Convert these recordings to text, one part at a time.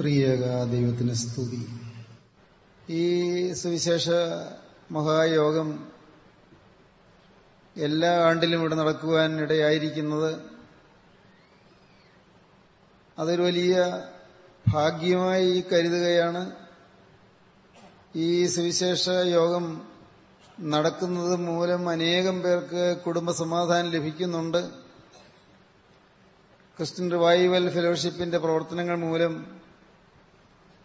ത്രിയേക ദൈവത്തിന് സ്തുതി. ഈ സുവിശേഷ മഹായോഗം എല്ലാ ആണ്ടിലും ഇവിടെ നടക്കുവാൻ ഇടയായിരിക്കുന്നത് അതൊരു വലിയ ഭാഗ്യമായി കരുതുകയാണ്. ഈ സുവിശേഷ യോഗം നടക്കുന്നത് മൂലം അനേകം പേർക്ക് കുടുംബസമാധാനം ലഭിക്കുന്നുണ്ട്. ക്രിസ്ത്യൻ റിവൈവൽ ഫെലോഷിപ്പിന്റെ പ്രവർത്തനങ്ങൾ മൂലം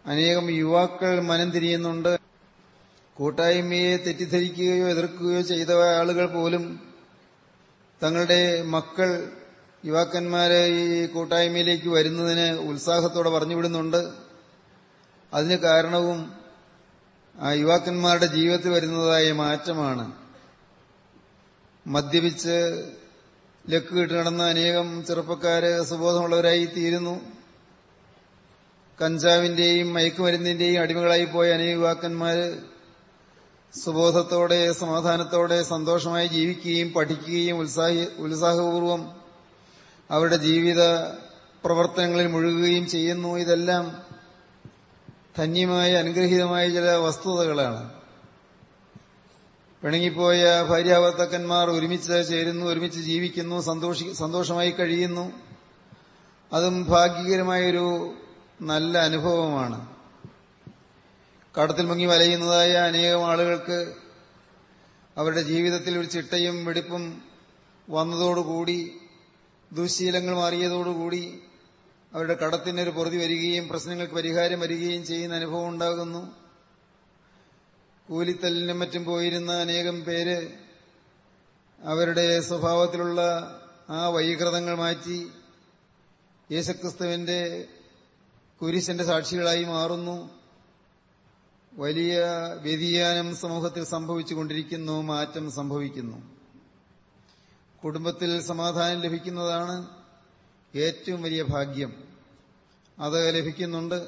അനേകം യുവാക്കൾ മനം തിരിയുന്നുണ്ട്. കൂട്ടായ്മയെ തെറ്റിദ്ധരിക്കുകയോ എതിർക്കുകയോ ചെയ്ത ആളുകൾ പോലും തങ്ങളുടെ മക്കൾ യുവാക്കന്മാരെ ഈ കൂട്ടായ്മയിലേക്ക് വരുന്നതിന് ഉത്സാഹത്തോടെ പറഞ്ഞുവിടുന്നുണ്ട്. അതിന് കാരണവും ആ യുവാക്കന്മാരുടെ ജീവിതത്തിൽ വരുന്നതായ മാറ്റമാണ്. മദ്യപിച്ച് ലക്ക് കിട്ടി നടന്ന അനേകം ചെറുപ്പക്കാര് സുബോധമുള്ളവരായി തീരുന്നു. കഞ്ചാവിന്റെയും മയക്കുമരുന്നിന്റെയും അടിമകളായി പോയ അനേക യുവാക്കന്മാര് സുബോധത്തോടെ സമാധാനത്തോടെ സന്തോഷമായി ജീവിക്കുകയും പഠിക്കുകയും ഉത്സാഹി ഉത്സാഹപൂർവം അവരുടെ ജീവിത പ്രവർത്തനങ്ങളിൽ മുഴുകുകയും ചെയ്യുന്നു. ഇതെല്ലാം ധന്യമായ അനുഗ്രഹീതമായ ചില വസ്തുതകളാണ്. പിണങ്ങിപ്പോയ ഭാര്യാഭർത്തക്കന്മാർ ഒരുമിച്ച് ചേരുന്നു ഒരുമിച്ച് ജീവിക്കുന്നു സന്തോഷി സന്തോഷമായി കഴിയുന്നു. അതും ഭാഗ്യകരമായൊരു നല്ല അനുഭവമാണ്. കടത്തിൽ മുങ്ങി വലയുന്നതായ അനേകം ആളുകൾക്ക് അവരുടെ ജീവിതത്തിൽ ഒരു ചിട്ടയും വെടിപ്പും വന്നതോടുകൂടി ദുശീലങ്ങൾ മാറിയതോടുകൂടി അവരുടെ കടത്തിനൊരു പൊറുതി വരികയും പ്രശ്നങ്ങൾക്ക് പരിഹാരം വരികയും ചെയ്യുന്ന അനുഭവം ഉണ്ടാകുന്നു. കൂലിത്തല്ലിനും മറ്റും പോയിരുന്ന അനേകം പേര് അവരുടെ സ്വഭാവത്തിലുള്ള ആ വൈകൃതങ്ങൾ മാറ്റി യേശുക്രിസ്തുവിന്റെ കുരിശന്റെ സാക്ഷികളായി മാറുന്നു. വലിയ വ്യതിയാനം സമൂഹത്തിൽ സംഭവിച്ചുകൊണ്ടിരിക്കുന്നു മാറ്റം സംഭവിക്കുന്നു. കുടുംബത്തിൽ സമാധാനം ലഭിക്കുന്നതാണ് ഏറ്റവും വലിയ ഭാഗ്യം. അത് ലഭിക്കുന്നുണ്ട്.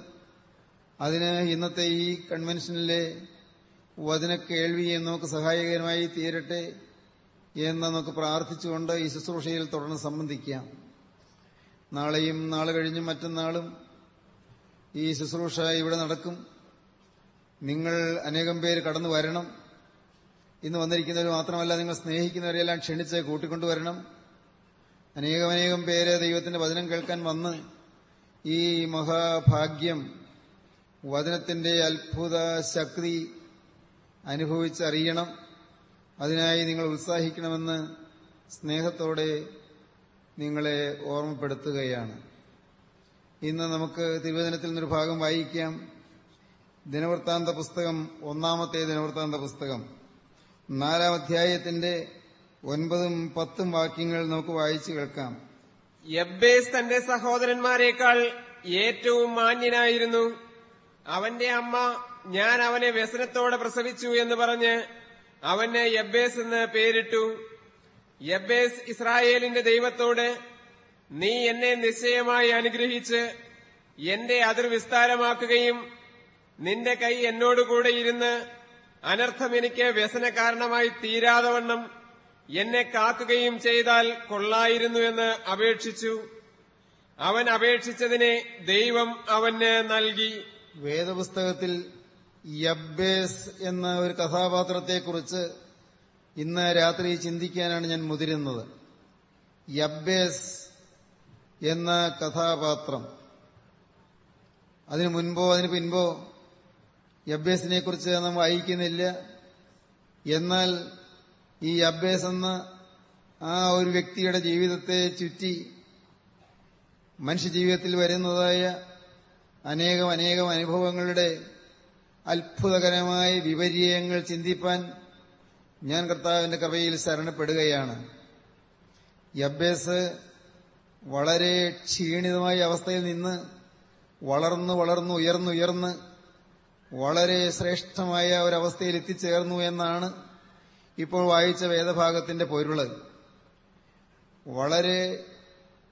അതിന് ഇന്നത്തെ ഈ കൺവെൻഷനിലെ വചന വചനക്കേൾവിയെ നമുക്ക് സഹായകരമായി തീരട്ടെ എന്ന് നമുക്ക് പ്രാർത്ഥിച്ചുകൊണ്ട് ഈ ശുശ്രൂഷയിൽ തുടർന്ന് സംബന്ധിക്കാം. നാളെയും നാളെ കഴിഞ്ഞും മറ്റന്നാളും ഈ ശുശ്രൂഷ ഇവിടെ നടക്കും. നിങ്ങൾ അനേകം പേര് കടന്നു വരണം. ഇന്ന് വന്നിരിക്കുന്നവർ മാത്രമല്ല നിങ്ങൾ സ്നേഹിക്കുന്നവരെല്ലാം ക്ഷണിച്ച് കൂട്ടിക്കൊണ്ടുവരണം അനേകമനേകം പേര് ദൈവത്തിന്റെ വചനം കേൾക്കാൻ വന്ന് ഈ മഹാഭാഗ്യം വചനത്തിന്റെ അത്ഭുത ശക്തി അനുഭവിച്ചറിയണം. അതിനായി നിങ്ങൾ ഉത്സാഹിക്കണമെന്ന് സ്നേഹത്തോടെ നിങ്ങളെ ഓർമ്മപ്പെടുത്തുകയാണ്. ഇന്ന് നമുക്ക് തിരുവചനത്തിൽ നിന്നൊരു ഭാഗം വായിക്കാം. ദിനവൃത്താന്ത പുസ്തകം ഒന്നാമത്തെ ദിനവൃത്താന്ത പുസ്തകം. നാലാം അധ്യായത്തിന്റെ ഒൻപതും പത്തും വാക്യങ്ങൾ നമുക്ക് വായിച്ചു കേൾക്കാം. യബ്ബേസ് തന്റെ സഹോദരന്മാരെക്കാൾ ഏറ്റവും മാന്യനായിരുന്നു. അവന്റെ അമ്മ ഞാൻ അവനെ വ്യസനത്തോടെ പ്രസവിച്ചു എന്ന് പറഞ്ഞ് അവന് യബ്ബേസ് എന്ന് പേരിട്ടു. യബ്ബേസ് ഇസ്രായേലിന്റെ ദൈവത്തോട് നീ എന്നെ നിശ്ചയമായി അനുഗ്രഹിച്ച് എന്റെ അതിർ വിസ്താരമാക്കുകയും നിന്റെ കൈ എന്നോടുകൂടെ ഇരുന്ന് അനർത്ഥം എനിക്ക് വ്യസന കാരണമായി തീരാതവണ്ണം എന്നെ കാക്കുകയും ചെയ്താൽ കൊള്ളായിരുന്നുവെന്ന് അപേക്ഷിച്ചു. അവൻ അപേക്ഷിച്ചതിനെ ദൈവം അവന് നൽകി. വേദപുസ്തകത്തിൽ യബ്ബേസ് എന്ന ഒരു കഥാപാത്രത്തെക്കുറിച്ച് ഇന്ന് രാത്രി ചിന്തിക്കാനാണ് ഞാൻ മുതിരുന്നത്. യബ്ബേസ് എന്ന കഥാപാത്രം. അതിനു മുൻപോ അതിനു പിൻപോ യബ്ബേസിനെ കുറിച്ച് നാം വായിക്കുന്നില്ല. എന്നാൽ ഈ അബ്ബേസ് എന്ന ആ ഒരു വ്യക്തിയുടെ ജീവിതത്തെ ചുറ്റി മനുഷ്യജീവിതത്തിൽ വരുന്നതായ അനേകം അനേകം അനുഭവങ്ങളുടെ അത്ഭുതകരമായ വിപര്യങ്ങൾ ചിന്തിപ്പാൻ ഞാൻ കർത്താവിന്റെ കൃപയിൽ ശരണപ്പെടുകയാണ്. യബ്ബേസ് വളരെ ക്ഷീണിതമായ അവസ്ഥയിൽ നിന്ന് വളർന്ന് വളർന്ന് ഉയർന്നുയർന്ന് വളരെ ശ്രേഷ്ഠമായ ഒരവസ്ഥയിൽ എത്തിച്ചേർന്നു എന്നാണ് ഇപ്പോൾ വായിച്ച വേദഭാഗത്തിന്റെ പൊരുൾ വളരെ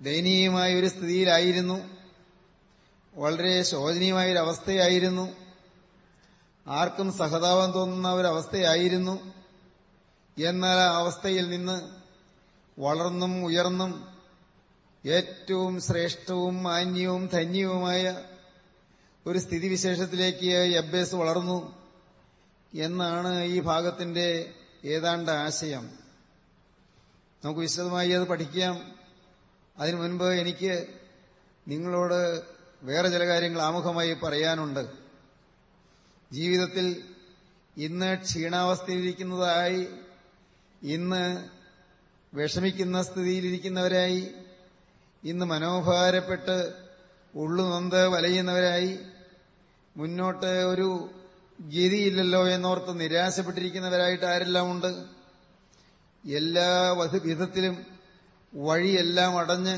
ദയനീയമായ ഒരു സ്ഥിതിയിലായിരുന്നു. വളരെ ശോചനീയമായ ഒരു അവസ്ഥയായിരുന്നു. ആർക്കും സഹതാപം തോന്നുന്ന ഒരവസ്ഥയായിരുന്നു എന്നാൽ ആ അവസ്ഥയിൽ നിന്ന് വളർന്നും ഉയർന്നും ഏറ്റവും ശ്രേഷ്ഠവും മാന്യവും ധന്യവുമായ ഒരു സ്ഥിതിവിശേഷത്തിലേക്ക് എബ്ബേസ് വളർന്നു എന്നാണ് ഈ ഭാഗത്തിന്റെ ഏതാണ്ട് ആശയം. നമുക്ക് വിശദമായി അത് പഠിക്കാം. അതിനു മുൻപ് എനിക്ക് നിങ്ങളോട് വേറെ ചില കാര്യങ്ങൾ ആമുഖമായി പറയാനുണ്ട്. ജീവിതത്തിൽ ഇന്ന് ക്ഷീണാവസ്ഥയിലിരിക്കുന്നതായി ഇന്ന് വിഷമിക്കുന്ന സ്ഥിതിയിലിരിക്കുന്നവരായി ഇന്ന് മനോഭാരപ്പെട്ട് ഉള്ളുനൊന്ത് വലയുന്നവരായി മുന്നോട്ട് ഒരു ഗതിയില്ലല്ലോ എന്നോർത്ത് നിരാശപ്പെട്ടിരിക്കുന്നവരായിട്ട് ആരെല്ലാം ഉണ്ട്? എല്ലാ വിധത്തിലും വഴിയെല്ലാം അടഞ്ഞ്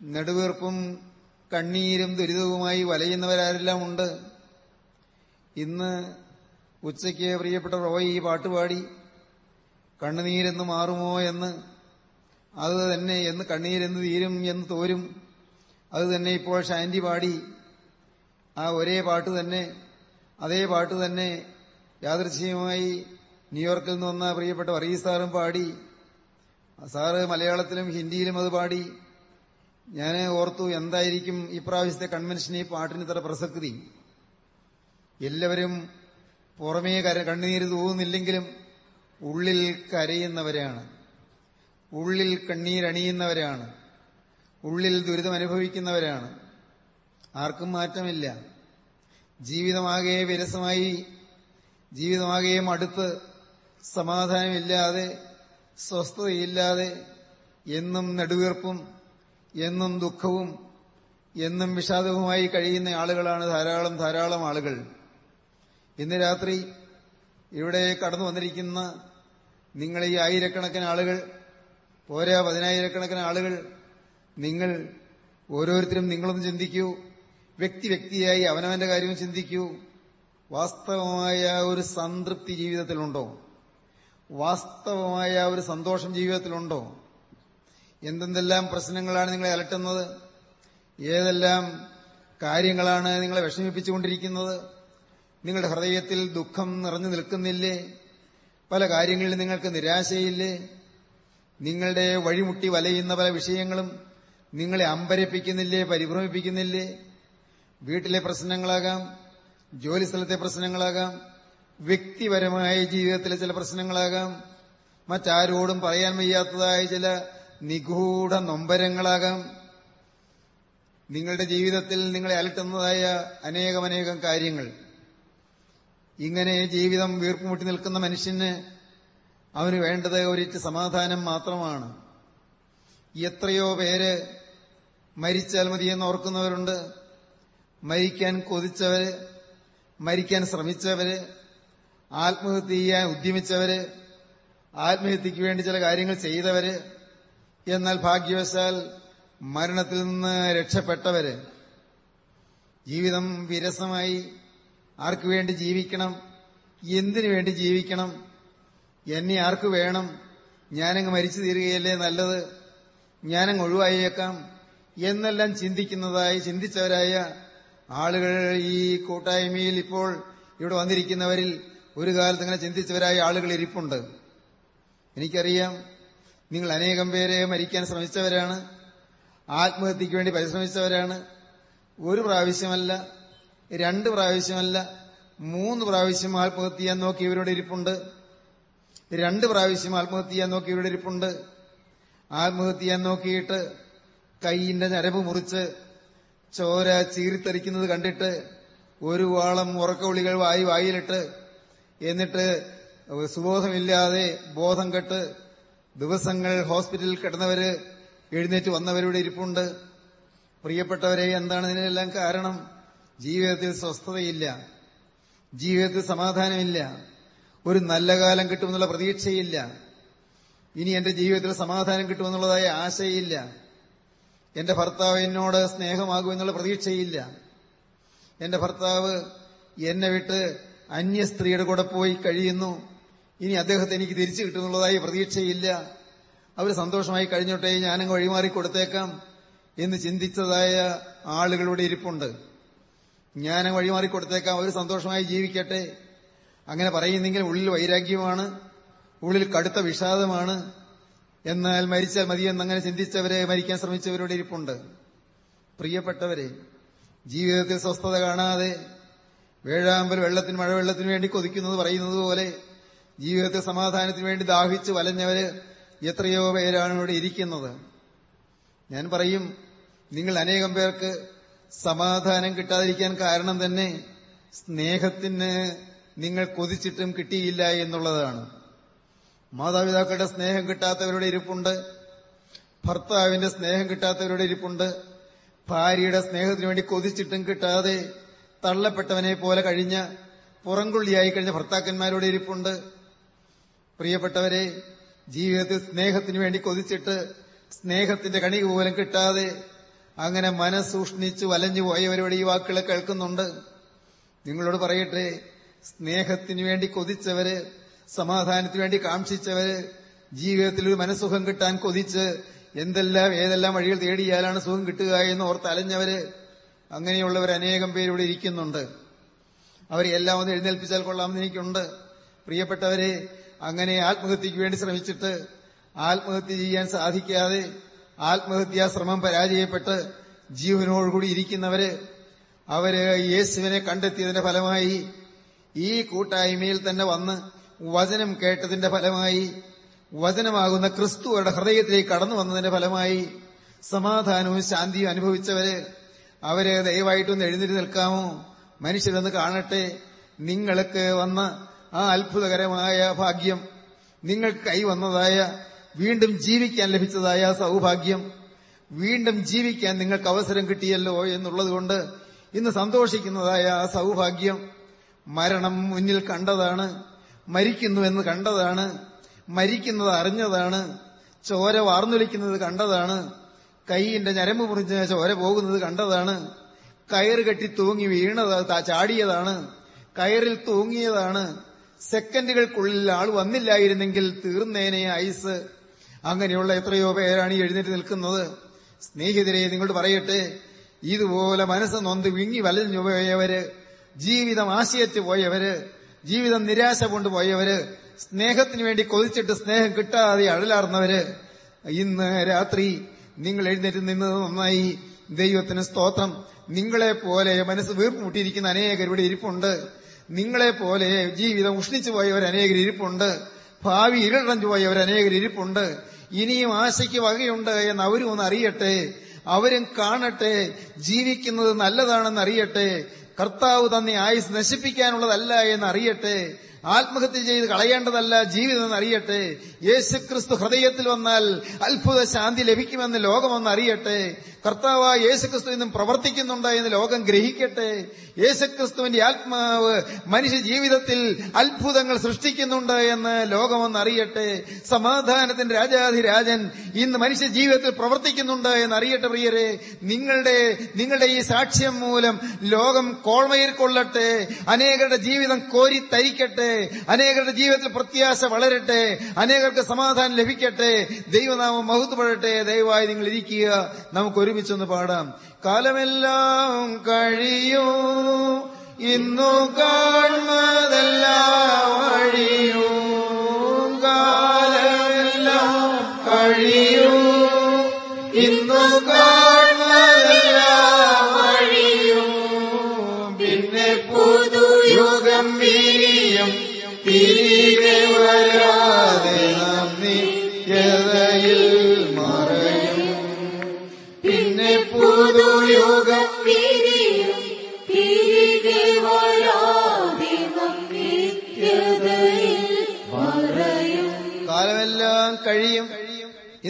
നെടുവീർപ്പും കണ്ണീരും ദുരിതവുമായി വലയുന്നവരാരെല്ലാം ഉണ്ട്. ഇന്ന് ഉച്ചയ്ക്ക് പ്രിയപ്പെട്ട റോയ് ഈ പാട്ടുപാടി കണ്ണുനീരെന്ന് മാറുമോ എന്ന് അത് തന്നെ എന്ന് കണ്ണീരെന്ന് തീരും എന്ന് തോരും. അത് തന്നെ ഇപ്പോൾ ഷാൻഡി പാടി. ആ ഒരേ പാട്ട് തന്നെ അതേ പാട്ട് തന്നെ യാദൃശ്യമായി ന്യൂയോർക്കിൽ നിന്ന് വന്ന പ്രിയപ്പെട്ട വർഗീസ് സാറും പാടി. സാറ് മലയാളത്തിലും ഹിന്ദിയിലും അത് പാടി. ഞാൻ ഓർത്തു എന്തായിരിക്കും ഇപ്രാവശ്യത്തെ കൺവെൻഷൻ ഈ പാട്ടിന് ഇത്ര പ്രസക്തി. എല്ലാവരും പുറമേ കര കണ്ണുനീര് ഉള്ളിൽ കരയുന്നവരാണ്. ഉള്ളിൽ കണ്ണീരണിയുന്നവരാണ് ഉള്ളിൽ ദുരിതം അനുഭവിക്കുന്നവരാണ്. ആർക്കും മാറ്റമില്ല. ജീവിതമാകെ വിരസമായി ജീവിതമാകെ മടുത്ത് സമാധാനമില്ലാതെ സ്വസ്ഥതയില്ലാതെ എന്നും നെടുവീർപ്പും എന്നും ദുഃഖവും എന്നും വിഷാദവുമായി കഴിയുന്ന ആളുകളാണ് ധാരാളം ധാരാളം ആളുകൾ. ഇന്ന് രാത്രി ഇവിടെ കടന്നു വന്നിരിക്കുന്ന നിങ്ങൾ ഈ ആയിരക്കണക്കിന് ആളുകൾ പോരാ പതിനായിരക്കണക്കിന് ആളുകൾ. നിങ്ങൾ ഓരോരുത്തരും നിങ്ങളൊന്ന് ചിന്തിക്കൂ. വ്യക്തി വ്യക്തിയായി അവനവന്റെ കാര്യവും ചിന്തിക്കൂ. വാസ്തവമായ ഒരു സംതൃപ്തി ജീവിതത്തിലുണ്ടോ? വാസ്തവമായ ഒരു സന്തോഷം ജീവിതത്തിലുണ്ടോ? എന്തെന്തെല്ലാം പ്രശ്നങ്ങളാണ് നിങ്ങളെ അലട്ടുന്നത്? ഏതെല്ലാം കാര്യങ്ങളാണ് നിങ്ങളെ വിഷമിപ്പിച്ചുകൊണ്ടിരിക്കുന്നത്? നിങ്ങളുടെ ഹൃദയത്തിൽ ദുഃഖം നിറഞ്ഞു നിൽക്കുന്നില്ലേ? പല കാര്യങ്ങളിലും നിങ്ങൾക്ക് നിരാശയില്ലേ? നിങ്ങളുടെ വഴിമുട്ടി വലയുന്ന പല വിഷയങ്ങളും നിങ്ങളെ അമ്പരപ്പിക്കുന്നില്ലേ പരിഭ്രമിപ്പിക്കുന്നില്ലേ? വീട്ടിലെ പ്രശ്നങ്ങളാകാം ജോലിസ്ഥലത്തെ പ്രശ്നങ്ങളാകാം വ്യക്തിപരമായ ജീവിതത്തിലെ ചില പ്രശ്നങ്ങളാകാം മറ്റാരോടും പറയാൻ വയ്യാത്തതായ ചില നിഗൂഢ നൊമ്പരങ്ങളാകാം. നിങ്ങളുടെ ജീവിതത്തിൽ നിങ്ങളെ അലട്ടുന്നതായ അനേകമനേകം കാര്യങ്ങൾ. ഇങ്ങനെ ജീവിതം വീർപ്പുമുട്ടി നിൽക്കുന്ന മനുഷ്യന് അവന് വേണ്ടത് ഒരിച്ച് സമാധാനം മാത്രമാണ്. എത്രയോ പേര് മരിച്ചാൽ മതിയെന്ന് ഓർക്കുന്നവരുണ്ട്. മരിക്കാൻ കൊതിച്ചവര് മരിക്കാൻ ശ്രമിച്ചവര് ആത്മഹത്യ ചെയ്യാൻ ഉദ്യമിച്ചവര് ആത്മഹത്യക്ക് വേണ്ടി ചില കാര്യങ്ങൾ ചെയ്തവര് എന്നാൽ ഭാഗ്യവശാൽ മരണത്തിൽ നിന്ന് രക്ഷപ്പെട്ടവര്. ജീവിതം വിരസമായി ആർക്കു വേണ്ടി ജീവിക്കണം? എന്തിനു വേണ്ടി ജീവിക്കണം? എന്നെ ആർക്ക് വേണം? ഞാനങ്ങ് മരിച്ചു തീരുകയല്ലേ നല്ലത്? ഞാനങ്ങ് ഒഴിവായേക്കാം. എന്നെല്ലാം ചിന്തിക്കുന്നതായി ചിന്തിച്ചവരായ ആളുകൾ ഈ കൂട്ടായ്മയിൽ ഇപ്പോൾ ഇവിടെ വന്നിരിക്കുന്നവരിൽ ഒരു കാലത്ത് ഇങ്ങനെ ചിന്തിച്ചവരായ ആളുകൾ ഇരിപ്പുണ്ട്. എനിക്കറിയാം നിങ്ങൾ അനേകം പേരെ മരിക്കാൻ ശ്രമിച്ചവരാണ് ആത്മഹത്യക്ക് വേണ്ടി പരിശ്രമിച്ചവരാണ്. ഒരു പ്രാവശ്യമല്ല രണ്ട് പ്രാവശ്യമല്ല മൂന്ന് പ്രാവശ്യം ആത്മഹത്യ നോക്കി ഇവരോട് ഇരിപ്പുണ്ട്. രണ്ട് പ്രാവശ്യം ആത്മഹത്യ ചെയ്യാൻ നോക്കിയവരുടെ ഇരിപ്പുണ്ട്. ആത്മഹത്യ ചെയ്യാൻ നോക്കിയിട്ട് കൈയിന്റെ ഞരമ്പ് മുറിച്ച് ചോര ചീറിത്തെറിക്കുന്നത് കണ്ടിട്ട് ഒരു വാളം ഉറക്കവിളികൾ വായി വായിലിട്ട് എന്നിട്ട് സുബോധമില്ലാതെ ബോധം കെട്ട് ദിവസങ്ങൾ ഹോസ്പിറ്റലിൽ കിടന്നവര് എഴുന്നേറ്റ് വന്നവരുടെ ഇരിപ്പുണ്ട്. പ്രിയപ്പെട്ടവരെ എന്താണ് ഇതിനെല്ലാം കാരണം? ജീവിതത്തിൽ സ്വസ്ഥതയില്ല. ജീവിതത്തിൽ സമാധാനമില്ല. ഒരു നല്ല കാലം കിട്ടുമെന്നുള്ള പ്രതീക്ഷയില്ല. ഇനി എന്റെ ജീവിതത്തിൽ സമാധാനം കിട്ടുമെന്നുള്ളതായ ആശയില്ല എന്റെ ഭർത്താവ് എന്നോട് സ്നേഹമാകുമെന്നുള്ള പ്രതീക്ഷയില്ല. എന്റെ ഭർത്താവ് എന്നെ വിട്ട് അന്യ സ്ത്രീയുടെ കൂടെ പോയി കഴിയുന്നു. ഇനി അദ്ദേഹത്തെ എനിക്ക് തിരിച്ചു കിട്ടുമെന്നുള്ളതായി പ്രതീക്ഷയില്ല. അവർ സന്തോഷമായി കഴിഞ്ഞോട്ടെ ഞാനങ്ങ് വഴിമാറി കൊടുത്തേക്കാം എന്ന് ചിന്തിച്ചതായ ആളുകളുടെ ഇരിപ്പുണ്ട്. ഞാനങ്ങ് വഴിമാറി കൊടുത്തേക്കാം അവർ സന്തോഷമായി ജീവിക്കട്ടെ. അങ്ങനെ പറയുന്നെങ്കിൽ ഉള്ളിൽ വൈരാഗ്യമാണ് ഉള്ളിൽ കടുത്ത വിഷാദമാണ്. എന്നാൽ മരിച്ചാൽ മതിയെന്നങ്ങനെ ചിന്തിച്ചവരെ മരിക്കാൻ ശ്രമിച്ചവരുടെ ഇരിപ്പുണ്ട്. പ്രിയപ്പെട്ടവരെ ജീവിതത്തിൽ സ്വസ്ഥത കാണാതെ വേഴാമ്പൽ വെള്ളത്തിന് മഴവെള്ളത്തിന് വേണ്ടി കൊതിക്കുന്നത് പറയുന്നത് പോലെ ജീവിതത്തിൽ സമാധാനത്തിന് വേണ്ടി ദാഹിച്ച് വലഞ്ഞവര് എത്രയോ പേരാണ് ഇവിടെ ഇരിക്കുന്നത്. ഞാൻ പറയും നിങ്ങൾ അനേകം പേർക്ക് സമാധാനം കിട്ടാതിരിക്കാൻ കാരണം തന്നെ സ്നേഹത്തിന് നിങ്ങൾ കൊതിച്ചിട്ടും കിട്ടിയില്ല എന്നുള്ളതാണ്. മാതാപിതാക്കളുടെ സ്നേഹം കിട്ടാത്തവരുടെ ഇരിപ്പുണ്ട്. ഭർത്താവിന്റെ സ്നേഹം കിട്ടാത്തവരുടെ ഇരിപ്പുണ്ട്. ഭാര്യയുടെ സ്നേഹത്തിന് വേണ്ടി കൊതിച്ചിട്ടും കിട്ടാതെ തള്ളപ്പെട്ടവനെ പോലെ കഴിഞ്ഞ പുറംകൊള്ളിയായി കഴിഞ്ഞ ഭർത്താക്കന്മാരുടെ ഇരിപ്പുണ്ട്. പ്രിയപ്പെട്ടവരെ ജീവിതത്തിൽ സ്നേഹത്തിന് വേണ്ടി കൊതിച്ചിട്ട് സ്നേഹത്തിന്റെ കണിക പോലും കിട്ടാതെ അങ്ങനെ മനസ്സൂഷ്ണിച്ചു വലഞ്ഞു പോയവരോട് ഈ വാക്കുകൾ കേൾക്കുന്നുണ്ട്. നിങ്ങളോട് പറയട്ടെ സ്നേഹത്തിന് വേണ്ടി കൊതിച്ചവര് സമാധാനത്തിന് വേണ്ടി കാക്ഷിച്ചവര് ജീവിതത്തിൽ ഒരു മനസ്സുഖം കിട്ടാൻ കൊതിച്ച് എന്തെല്ലാം ഏതെല്ലാം വഴികൾ തേടിയാലാണ് സുഖം കിട്ടുക എന്ന് ഓർത്ത് അലഞ്ഞവര് അങ്ങനെയുള്ളവർ അനേകം പേരിവിടെ ഇരിക്കുന്നുണ്ട്. അവരെ എല്ലാം ഒന്ന് എഴുന്നേൽപ്പിച്ചാൽ കൊള്ളാമെന്ന് എനിക്കുണ്ട്. പ്രിയപ്പെട്ടവരെ അങ്ങനെ ആത്മഹത്യക്ക് വേണ്ടി ശ്രമിച്ചിട്ട് ആത്മഹത്യ ചെയ്യാൻ സാധിക്കാതെ ആത്മഹത്യാ ശ്രമം പരാജയപ്പെട്ട് ജീവനോടുകൂടി ഇരിക്കുന്നവര് അവർ യേശുവിനെ കണ്ടെത്തിയതിന്റെ ഫലമായി ഈ കൂട്ടായ്മയിൽ തന്നെ വന്ന് വചനം കേട്ടതിന്റെ ഫലമായി വചനമാകുന്ന ക്രിസ്തു അവരുടെ ഹൃദയത്തിലേക്ക് കടന്നു വന്നതിന്റെ ഫലമായി സമാധാനവും ശാന്തിയും അനുഭവിച്ചവര് അവർ ദയവായിട്ടൊന്ന് എഴുന്നേറ്റ് നിൽക്കാമോ? മനുഷ്യരെന്ന് കാണട്ടെ. നിങ്ങൾക്ക് വന്ന ആ അത്ഭുതകരമായ ഭാഗ്യം നിങ്ങൾക്ക് കൈവന്നതായ വീണ്ടും ജീവിക്കാൻ ലഭിച്ചതായ സൗഭാഗ്യം വീണ്ടും ജീവിക്കാൻ നിങ്ങൾക്ക് അവസരം കിട്ടിയല്ലോ എന്നുള്ളതുകൊണ്ട് ഇന്ന് സന്തോഷിക്കുന്നതായ സൗഭാഗ്യം മരണം മുന്നിൽ കണ്ടതാണ് മരിക്കുന്നു എന്ന് കണ്ടതാണ് മരിക്കുന്നത് അറിഞ്ഞതാണ് ചോര വാർന്നൊലിക്കുന്നത് കണ്ടതാണ് കൈയിന്റെ ഞരമ്പ് മുറിഞ്ഞ ചോര പോകുന്നത് കണ്ടതാണ് കയറ് കെട്ടി തൂങ്ങി വീണത് ചാടിയതാണ് കയറിൽ തൂങ്ങിയതാണ് സെക്കൻഡുകൾക്കുള്ളിൽ ആൾ വന്നില്ലായിരുന്നെങ്കിൽ തീർന്നേനെ ഐസ്. അങ്ങനെയുള്ള എത്രയോ പേരാണ് എഴുന്നേറ്റ് നിൽക്കുന്നത്. സ്നേഹിതരെ നിങ്ങളോട് പറയട്ടെ ഇതുപോലെ മനസ്സ് നൊന്ത് വിങ്ങി വലഞ്ഞു പോയവര് ജീവിതം ആശയത്തിൽ പോയവര് ജീവിതം നിരാശ കൊണ്ടുപോയവര് സ്നേഹത്തിന് വേണ്ടി കൊതിച്ചിട്ട് സ്നേഹം കിട്ടാതെ അഴലാർന്നവര് ഇന്ന് രാത്രി നിങ്ങൾ എഴുന്നേറ്റ് നിന്നത് നന്നായി ദൈവത്തിന് സ്തോത്രം. നിങ്ങളെ പോലെ മനസ്സ് വീർപ്പുമുട്ടിയിരിക്കുന്ന അനേകരുടെ ഇരിപ്പുണ്ട്. നിങ്ങളെ പോലെ ജീവിതം ഉഷ്ണിച്ചു പോയവർ അനേകർ ഇരിപ്പുണ്ട്. ഭാവി ഇരുളടഞ്ഞു പോയവർ അനേകർ ഇരിപ്പുണ്ട്. ഇനിയും ആശയ്ക്ക് വകയുണ്ട് എന്ന് അവരും ഒന്ന് അറിയട്ടെ. അവരും കാണട്ടെ. ജീവിക്കുന്നത് നല്ലതാണെന്ന് അറിയട്ടെ. കർത്താവ് തന്നെ ആയുസ് നശിപ്പിക്കാനുള്ളതല്ല എന്ന് അറിയട്ടെ. ആത്മഹത്യ ചെയ്ത് കളയേണ്ടതല്ല ജീവിതം എന്ന് അറിയട്ടെ. യേശുക്രിസ്തു ഹൃദയത്തിൽ വന്നാൽ അത്ഭുത ശാന്തി ലഭിക്കുമെന്ന് ലോകമെന്ന് അറിയട്ടെ. കർത്താവ് യേശുക്രിസ്തു ഇന്നും പ്രവർത്തിക്കുന്നുണ്ട് എന്ന് ലോകം ഗ്രഹിക്കട്ടെ. യേശുക്രിസ്തുവിന്റെ ആത്മാവ് മനുഷ്യ ജീവിതത്തിൽ അത്ഭുതങ്ങൾ സൃഷ്ടിക്കുന്നുണ്ട് എന്ന് ലോകമൊന്ന് അറിയട്ടെ. സമാധാനത്തിന്റെ രാജാധിരാജൻ ഇന്ന് മനുഷ്യ ജീവിതത്തിൽ പ്രവർത്തിക്കുന്നുണ്ട് എന്ന് അറിയട്ടെ പ്രിയരെ. നിങ്ങളുടെ നിങ്ങളുടെ ഈ സാക്ഷ്യം മൂലം ലോകം കോൾമയിൽ കൊള്ളട്ടെ. അനേകരുടെ ജീവിതം കോരി തരിക്കട്ടെ. അനേകരുടെ ജീവിതത്തിൽ പ്രത്യാശ വളരട്ടെ. അനേകർക്ക് സമാധാനം ലഭിക്കട്ടെ. ദൈവനാമം മഹത്വപ്പെടട്ടെ. ദയവായി നിങ്ങൾ ഇരിക്കുക. നമുക്ക് ഒരുമിച്ചൊന്ന് പാടാം. കാലമെല്ലാം കഴിയൂ. ഇന്നു കാണുന്നതെല്ലാം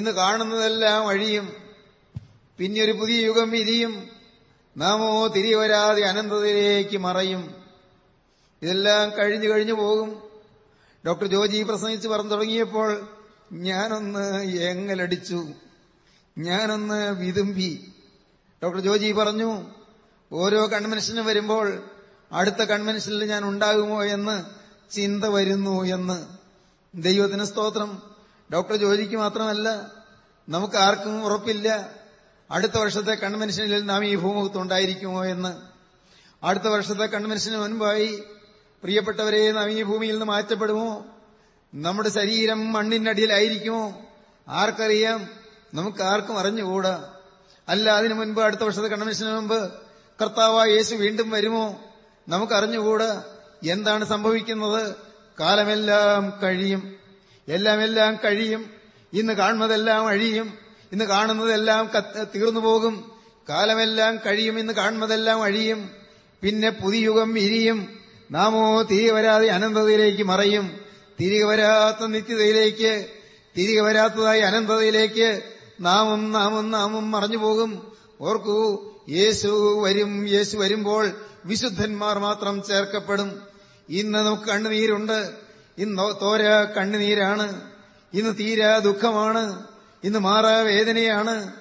ഇന്ന് കാണുന്നതെല്ലാം അഴിയും പിന്നെ ഒരു പുതിയ യുഗം വിരിയും നാമോ തിരിവരാതെ അനന്തതയിലേക്ക് മറയും. ഇതെല്ലാം കഴിഞ്ഞു കഴിഞ്ഞു പോകും. ഡോക്ടർ ജോജി പ്രസംഗിച്ച് പറഞ്ഞു തുടങ്ങിയപ്പോൾ ഞാനൊന്ന് എങ്ങലടിച്ചു ഞാനൊന്ന് വിതുമ്പി. ഡോക്ടർ ജോജി പറഞ്ഞു ഓരോ കൺവെൻഷനും വരുമ്പോൾ അടുത്ത കൺവെൻഷനിൽ ഞാൻ ഉണ്ടാകുമോ എന്ന് ചിന്ത വരുന്നു എന്ന്. ദൈവത്തിന് സ്തോത്രം. ഡോക്ടർ ജോജിക്ക് മാത്രമല്ല നമുക്ക് ആർക്കും ഉറപ്പില്ല. അടുത്ത വർഷത്തെ കൺവെൻഷനിൽ നാം ഈ ഭൂമുഖത്ത് ഉണ്ടായിരിക്കുമോ എന്ന്. അടുത്ത വർഷത്തെ കൺവെൻഷന് മുൻപായി പ്രിയപ്പെട്ടവരെ നാം ഈ ഭൂമിയിൽ നിന്ന് മാറ്റപ്പെടുമോ? നമ്മുടെ ശരീരം മണ്ണിനടിയിലായിരിക്കുമോ ആർക്കറിയാം. നമുക്ക് ആർക്കും അറിഞ്ഞുകൂടാ. അല്ല അതിനു മുൻപ് അടുത്ത വർഷത്തെ കൺവെൻഷന് മുമ്പ് കർത്താവായ യേശു വീണ്ടും വരുമോ? നമുക്ക് അറിഞ്ഞുകൂടാ എന്താണ് സംഭവിക്കുന്നത്? കാലമെല്ലാം കഴിയും. എല്ലാമെല്ലാം എല്ലാം കഴിയും. ഇന്ന് കാണുന്നതെല്ലാം അഴിയും. ഇന്ന് കാണുന്നതെല്ലാം തീർന്നു പോകും. കാലമെല്ലാം കഴിയും. ഇന്ന് കാണുന്നതെല്ലാം അഴിയും. പിന്നെ പുതിയുഗം ഇരിയും. നാമോ തിരികെ വരാതെ അനന്തതയിലേക്ക് മറയും. തിരികെ വരാത്ത നിത്യതയിലേക്ക് തിരികെ വരാത്തതായി അനന്തതയിലേക്ക് നാമും നാമും നാമും മറഞ്ഞു പോകും. ഓർക്കൂ യേശു വരും. യേശു വരുമ്പോൾ വിശുദ്ധന്മാർ മാത്രം ചേർക്കപ്പെടും. ഇന്ന് നമുക്ക് കണ്ണുനീരുണ്ട്. ഇന്ന് തോര കണ്ണുനീരാണ്. ഇന്ന് തീരാ ദുഃഖമാണ്. ഇന്ന് മാറാ വേദനയാണ്.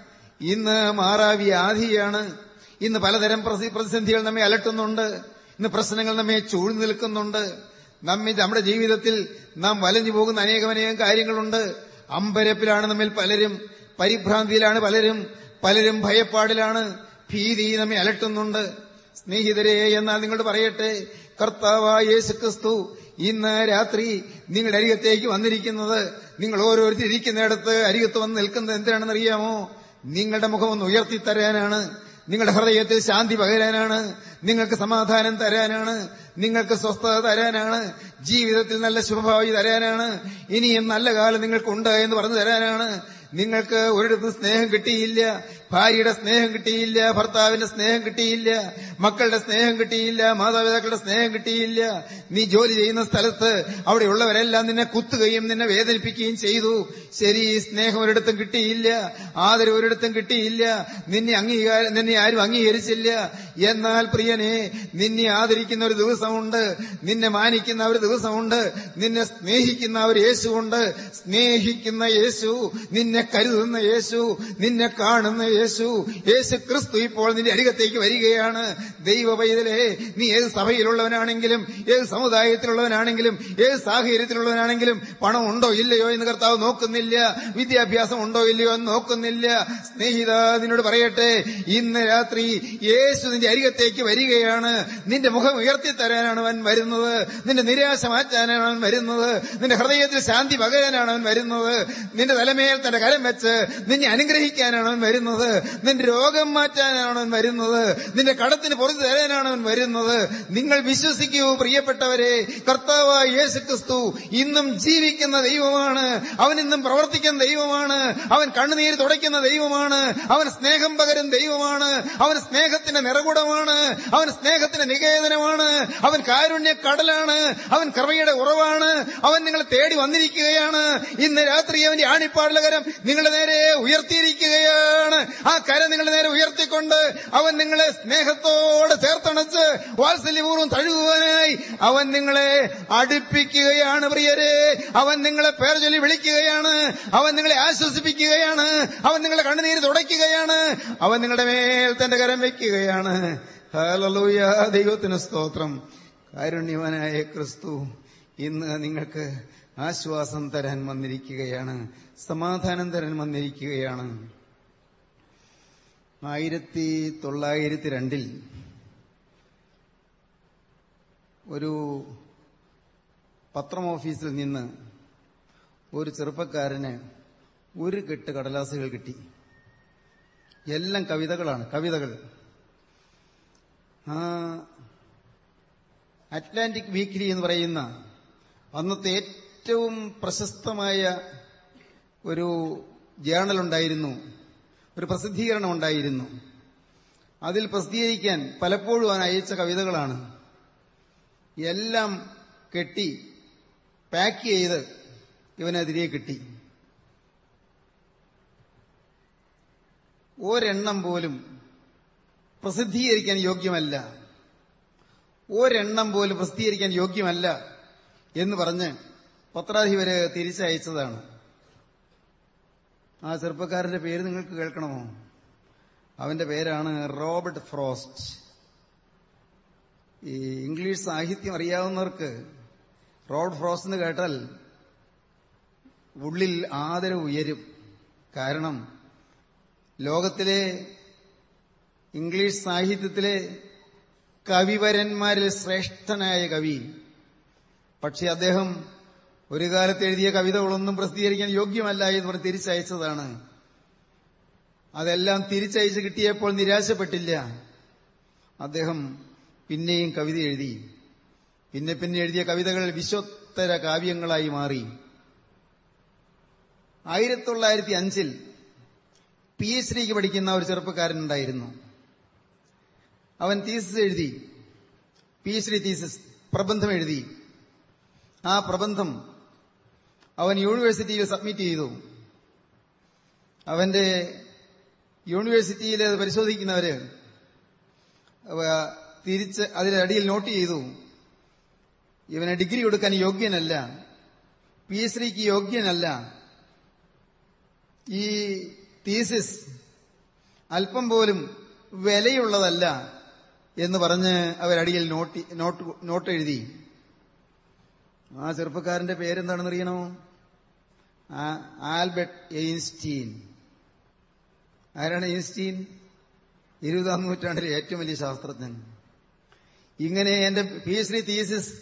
ഇന്ന് മാറാ വ്യാധിയാണ്. ഇന്ന് പലതരം പ്രതിസന്ധികൾ നമ്മെ അലട്ടുന്നുണ്ട്. ഇന്ന് പ്രശ്നങ്ങൾ നമ്മെ ചൂഴ്ന്നു നിൽക്കുന്നുണ്ട്. നമ്മെ നമ്മുടെ ജീവിതത്തിൽ നാം വലഞ്ഞു പോകുന്ന അനേകമനേകം കാര്യങ്ങളുണ്ട്. അമ്പരപ്പിലാണ് നമ്മിൽ പലരും. പരിഭ്രാന്തിയിലാണ് പലരും. പലരും ഭയപ്പാടിലാണ്. ഭീതി നമ്മെ അലട്ടുന്നുണ്ട്. സ്നേഹിതരെ എന്നാൽ നിങ്ങളോട് പറയട്ടെ. കർത്താവായ യേശു ക്രിസ്തു ഇന്ന് രാത്രി നിങ്ങളുടെ അരികത്തേക്ക് വന്നിരിക്കുന്നത് നിങ്ങൾ ഓരോരുത്തർ ഇരിക്കുന്നിടത്ത് അരികത്ത് വന്ന് നിൽക്കുന്നത് എന്തിനാണെന്ന് അറിയാമോ നിങ്ങളുടെ മുഖം ഒന്ന് ഉയർത്തി തരാനാണ്. നിങ്ങളുടെ ഹൃദയത്തിൽ ശാന്തി പകരാനാണ്. നിങ്ങൾക്ക് സമാധാനം തരാനാണ്. നിങ്ങൾക്ക് സ്വസ്ഥത തരാനാണ്. ജീവിതത്തിൽ നല്ല ശുഭഭാവി തരാനാണ്. ഇനിയും നല്ല കാലം നിങ്ങൾക്കുണ്ട് എന്ന് പറഞ്ഞു തരാനാണ്. നിങ്ങൾക്ക് ഒരിടത്തും സ്നേഹം കിട്ടിയില്ല. ഭാര്യയുടെ സ്നേഹം കിട്ടിയില്ല ഭർത്താവിന്റെ സ്നേഹം കിട്ടിയില്ല മക്കളുടെ സ്നേഹം കിട്ടിയില്ല മാതാപിതാക്കളുടെ സ്നേഹം കിട്ടിയില്ല. നീ ജോലി ചെയ്യുന്ന സ്ഥലത്ത് അവിടെയുള്ളവരെല്ലാം നിന്നെ കുത്തുകയും നിന്നെ വേദനിപ്പിക്കുകയും ചെയ്തു. ശരി സ്നേഹം ഒരിടത്തും കിട്ടിയില്ല ആദരവ് ഒരിടത്തും കിട്ടിയില്ല നിന്നെ അംഗീകാരം നിന്നെ ആരും അംഗീകരിച്ചില്ല. എന്നാൽ പ്രിയനെ നിന്നെ ആദരിക്കുന്ന ഒരു ദിവസമുണ്ട് നിന്നെ മാനിക്കുന്ന ഒരു ദിവസമുണ്ട് നിന്നെ സ്നേഹിക്കുന്ന ഒരു യേശുവുണ്ട്. സ്നേഹിക്കുന്ന യേശു നിന്നെ കരുതുന്ന യേശു നിന്നെ കാണുന്ന യേശു യേശു ക്രിസ്തു ഇപ്പോൾ നിന്റെ അരികത്തേക്ക് വരികയാണ്. ദൈവ നീ ഏത് സഭയിലുള്ളവനാണെങ്കിലും ഏത് സമുദായത്തിലുള്ളവനാണെങ്കിലും ഏത് സാഹചര്യത്തിലുള്ളവനാണെങ്കിലും പണം ഉണ്ടോ ഇല്ലയോ എന്ന് കർത്താവ് നോക്കുന്നില്ല വിദ്യാഭ്യാസം ഉണ്ടോ ഇല്ലയോ എന്ന് നോക്കുന്നില്ല. സ്നേഹിത നിന്നോട് പറയട്ടെ ഇന്ന് രാത്രി യേശു നിന്റെ അരികത്തേക്ക് വരികയാണ്. നിന്റെ മുഖം ഉയർത്തി തരാനാണ് അവൻ വരുന്നത്. നിന്റെ നിരാശ മാറ്റാനാണ് അവൻ വരുന്നത്. നിന്റെ ഹൃദയത്തിൽ ശാന്തി പകരാനാണ് അവൻ വരുന്നത്. നിന്റെ തലമേൽ തന്റെ കരം വെച്ച് നിന്നെ അനുഗ്രഹിക്കാനാണ് അവൻ വരുന്നത്. നിന്റെ രോഗം മാറ്റാനാണ് അവൻ വരുന്നത്. നിന്റെ കടത്തിന് പുറത്തു തരാനാണ് അവൻ വരുന്നത്. നിങ്ങൾ വിശ്വസിക്കൂ പ്രിയപ്പെട്ടവരെ. കർത്താവായ യേശു ക്രിസ്തു ഇന്നും ജീവിക്കുന്ന ദൈവമാണ്. അവൻ ഇന്നും പ്രവർത്തിക്കുന്ന ദൈവമാണ്. അവൻ കണ്ണുനീര് തുടയ്ക്കുന്ന ദൈവമാണ്. അവൻ സ്നേഹം പകരും ദൈവമാണ്. അവൻ സ്നേഹത്തിന്റെ നിറകുടമാണ്. അവൻ സ്നേഹത്തിന്റെ നികേതനമാണ്. അവൻ കാരുണ്യ കടലാണ്. അവൻ കൃപയുടെ ഉറവാണ്. അവൻ നിങ്ങളെ തേടി വന്നിരിക്കുകയാണ്. ഇന്ന് രാത്രി അവന്റെ ആണിപ്പാടലകരം നിങ്ങളുടെ നേരെ ഉയർത്തിയിരിക്കുകയാണ്. ആ കര നിങ്ങളുടെ നേരെ ഉയർത്തിക്കൊണ്ട് അവൻ നിങ്ങളെ സ്നേഹത്തോടെ ചേർത്തണച്ച് വാത്സല്യപൂർവം തഴുകുവാനായി അവൻ നിങ്ങളെ അടുപ്പിക്കുകയാണ് പ്രിയരെ. അവൻ നിങ്ങളെ പേർ ചൊല്ലി വിളിക്കുകയാണ്. അവൻ നിങ്ങളെ ആശ്വസിപ്പിക്കുകയാണ്. അവൻ നിങ്ങളെ കണ്ണുനീര് തുടയ്ക്കുകയാണ്. അവൻ നിങ്ങളുടെ മേൽ തന്റെ കരം വയ്ക്കുകയാണ് ഹല്ലേലൂയ. ദൈവത്തിന് സ്തോത്രം. കാരുണ്യവനായ ക്രിസ്തു ഇന്ന് നിങ്ങൾക്ക് ആശ്വാസം തരാൻ വന്നിരിക്കുകയാണ്. സമാധാനം തരാൻ വന്നിരിക്കുകയാണ്. ആയിരത്തി തൊള്ളായിരത്തി രണ്ടിൽ ഒരു പത്രം ഓഫീസിൽ നിന്ന് ഒരു ചെറുപ്പക്കാരന് ഒരു കെട്ട് കടലാസുകൾ കിട്ടി. എല്ലാം കവിതകളാണ് കവിതകൾ. അറ്റ്ലാന്റിക് വീക്ക്ലി എന്ന് പറയുന്ന അന്നത്തെ ഏറ്റവും പ്രശസ്തമായ ഒരു ജേണൽ ഉണ്ടായിരുന്നു. ഒരു പ്രസിദ്ധീകരണം ഉണ്ടായിരുന്നു. അതിൽ പ്രസിദ്ധീകരിക്കാൻ പലപ്പോഴും അവൻ അയച്ച കവിതകളാണ്. എല്ലാം കെട്ടി പാക്ക് ചെയ്ത് ഇവനെതിരെ കിട്ടി. ഒരെണ്ണം പോലും പ്രസിദ്ധീകരിക്കാൻ യോഗ്യമല്ല. ഒരെണ്ണം പോലും പ്രസിദ്ധീകരിക്കാൻ യോഗ്യമല്ല എന്ന് പറഞ്ഞ് പത്രാധിപര് തിരിച്ചയച്ചതാണ്. ആ ചെറുപ്പക്കാരന്റെ പേര് നിങ്ങൾക്ക് കേൾക്കണമോ? അവന്റെ പേരാണ് റോബർട്ട് ഫ്രോസ്റ്റ്. ഈ ഇംഗ്ലീഷ് സാഹിത്യം അറിയാവുന്നവർക്ക് റോബർട്ട് ഫ്രോസ്റ്റ് എന്ന് കേട്ടാൽ ഉള്ളിൽ ആദരവ് ഉയരും. കാരണം ലോകത്തിലെ ഇംഗ്ലീഷ് സാഹിത്യത്തിലെ കവിവരന്മാരിൽ ശ്രേഷ്ഠനായ കവി. പക്ഷെ അദ്ദേഹം ഒരു കാലത്ത് എഴുതിയ കവിതകളൊന്നും പ്രസിദ്ധീകരിക്കാൻ യോഗ്യമല്ല എന്ന് പറഞ്ഞ് തിരിച്ചയച്ചതാണ്. അതെല്ലാം തിരിച്ചയച്ച് കിട്ടിയപ്പോൾ നിരാശപ്പെട്ടില്ല. അദ്ദേഹം പിന്നെയും കവിത എഴുതി. പിന്നെ പിന്നെ എഴുതിയ കവിതകൾ വിശ്വോത്തര കാവ്യങ്ങളായി മാറി. ആയിരത്തി തൊള്ളായിരത്തി അഞ്ചിൽ പി. എച്ച്. ഡിക്ക് പഠിക്കുന്ന ഒരു ചെറുപ്പക്കാരൻ ഉണ്ടായിരുന്നു. അവൻ തീസിസ് എഴുതി. പി എച്ച് ഡി തീസിസ് പ്രബന്ധം എഴുതി. ആ പ്രബന്ധം അവൻ യൂണിവേഴ്സിറ്റിയിൽ സബ്മിറ്റ് ചെയ്തു. അവന്റെ യൂണിവേഴ്സിറ്റിയിൽ പരിശോധിക്കുന്നവര് തിരിച്ച് അതിന്റെ അടിയിൽ നോട്ട് ചെയ്തു. ഇവന് ഡിഗ്രി കൊടുക്കാൻ യോഗ്യനല്ല. പി എച്ച് ഡിക്ക് യോഗ്യനല്ല. ഈ തീസിസ് അല്പം പോലും വിലയുള്ളതല്ല എന്ന് പറഞ്ഞ് അവരടിയിൽ നോട്ട് നോട്ട് നോട്ട് എഴുതി ആ ചെറുപ്പക്കാരന്റെ പേരെന്താണെന്ന് അറിയണോ ആ- ആൽബർട്ട് എയിൻസ്റ്റീൻ ആരാണ് എയിൻസ്റ്റീൻ ഇരുപതാം നൂറ്റാണ്ടിലെ ഏറ്റവും വലിയ ശാസ്ത്രജ്ഞൻ. ഇങ്ങനെ എന്റെ P H D thesis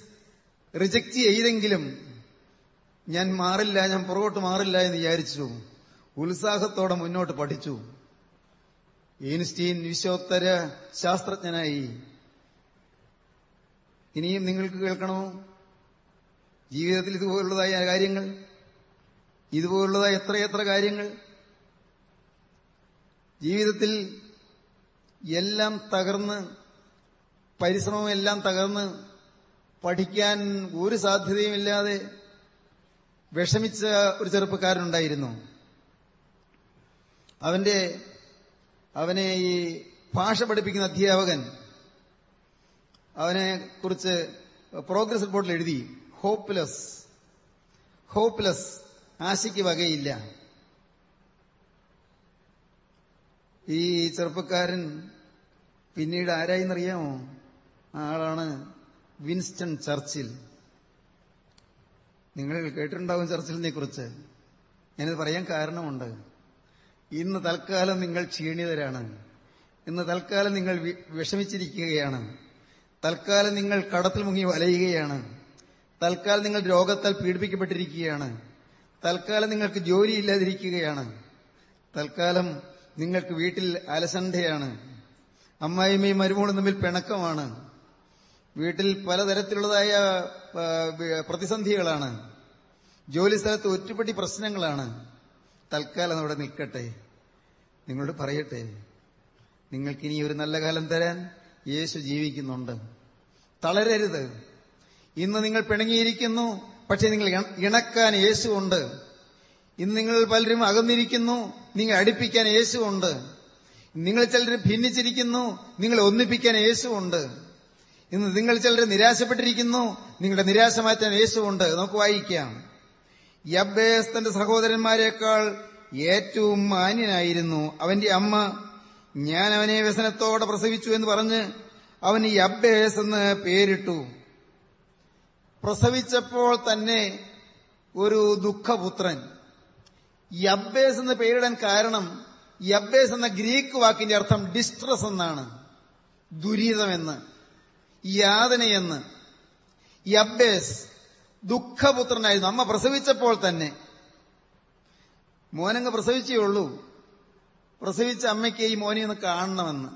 reject ചെയ്തെങ്കിലും ഞാൻ മാറില്ല ഞാൻ പുറകോട്ട് മാറില്ല എന്ന് വിചാരിച്ചു. ഉത്സാഹത്തോടെ മുന്നോട്ട് പഠിച്ചു. എയിൻസ്റ്റീൻ വിശ്വോത്തര ശാസ്ത്രജ്ഞനായി. ഇനിയും നിങ്ങൾക്ക് കേൾക്കണമോ ജീവിതത്തിൽ ഇതുപോലുള്ളതായ കാര്യങ്ങൾ? ഇതുപോലുള്ളതായ എത്രയെത്ര കാര്യങ്ങൾ. ജീവിതത്തിൽ എല്ലാം തകർന്ന് പരിശ്രമം എല്ലാം തകർന്ന് പഠിക്കാൻ ഒരു സാധ്യതയുമില്ലാതെ വിഷമിച്ച ഒരു ചെറുപ്പക്കാരനുണ്ടായിരുന്നു. അവന്റെ അവനെ ഈ ഭാഷ പഠിപ്പിക്കുന്ന അധ്യാപകൻ അവനെ കുറിച്ച് പ്രോഗ്രസ് റിപ്പോർട്ടിൽ എഴുതി. ഹോപ്പ്ലെസ് ഹോപ്പ്ലെസ് ആശയ്ക്ക് വകയില്ല. ഈ ചെറുപ്പക്കാരൻ പിന്നീട് ആരായിന്നറിയാമോ? ആളാണ് വിൻസ്റ്റൺ ചർച്ചിൽ. നിങ്ങൾ കേട്ടിട്ടുണ്ടാവും ചർച്ചിലിനെ കുറിച്ച് ഞാനിത് പറയാൻ കാരണമുണ്ട്. ഇന്ന് തൽക്കാലം നിങ്ങൾ ക്ഷീണിതരാണ്. ഇന്ന് തൽക്കാലം നിങ്ങൾ വിഷമിച്ചിരിക്കുകയാണ്. തൽക്കാലം നിങ്ങൾ കടത്തിൽ മുങ്ങി വലയുകയാണ്. തൽക്കാലം നിങ്ങൾ രോഗത്താൽ പീഡിപ്പിക്കപ്പെട്ടിരിക്കുകയാണ്. തൽക്കാലം നിങ്ങൾക്ക് ജോലിയില്ലാതിരിക്കുകയാണ്. തൽക്കാലം നിങ്ങൾക്ക് വീട്ടിൽ അലസന്ധയാണ് അമ്മായിമ്മയും മരുമോളും തമ്മിൽ പിണക്കമാണ്. വീട്ടിൽ പലതരത്തിലുള്ളതായ പ്രതിസന്ധികളാണ്. ജോലി സ്ഥലത്ത് ഒറ്റപ്പെട്ടി പ്രശ്നങ്ങളാണ്. തൽക്കാലം അവിടെ നിൽക്കട്ടെ. നിങ്ങളോട് പറയട്ടെ. നിങ്ങൾക്കിനി ഒരു നല്ല കാലം തരാൻ യേശു ജീവിക്കുന്നുണ്ട്. തളരരുത്. ഇന്ന് നിങ്ങൾ പിണങ്ങിയിരിക്കുന്നു. പക്ഷെ നിങ്ങൾ ഇണക്കാൻ യേശുണ്ട് ഇന്ന് നിങ്ങൾ പലരും അകന്നിരിക്കുന്നു നിങ്ങൾ അടുപ്പിക്കാൻ യേശുണ്ട് നിങ്ങൾ ചിലർ ഭിന്നിച്ചിരിക്കുന്നു നിങ്ങൾ ഒന്നിപ്പിക്കാൻ യേശുണ്ട് ഇന്ന് നിങ്ങൾ ചിലർ നിരാശപ്പെട്ടിരിക്കുന്നു നിങ്ങളുടെ നിരാശ മാറ്റാൻ യേശുണ്ട് നമുക്ക് വായിക്കാം. യബ്ബേസ് തന്റെ സഹോദരന്മാരെക്കാൾ ഏറ്റവും മാന്യനായിരുന്നു അവന്റെ അമ്മ. ഞാൻ അവനെ വ്യസനത്തോടെ പ്രസവിച്ചു എന്ന് പറഞ്ഞ് അവന് യബ്ബേസ് എന്ന് പേരിട്ടു. പ്രസവിച്ചപ്പോൾ തന്നെ ഒരു ദുഃഖപുത്രൻ. യബ്ബേസ് എന്ന് പേരിടാൻ കാരണം യബ്ബേസ് എന്ന ഗ്രീക്ക് വാക്കിന്റെ അർത്ഥം ഡിസ്ട്രസ് എന്നാണ്. ദുരിതമെന്ന്. യാതനയെന്ന്. യബ്ബേസ് ദുഃഖപുത്രനായിരുന്നു. അമ്മ പ്രസവിച്ചപ്പോൾ തന്നെ. മോനങ്ങ് പ്രസവിച്ചേ ഉള്ളൂ. പ്രസവിച്ച അമ്മയ്ക്ക് ഈ മോനെ ഒന്ന് കാണണമെന്ന്.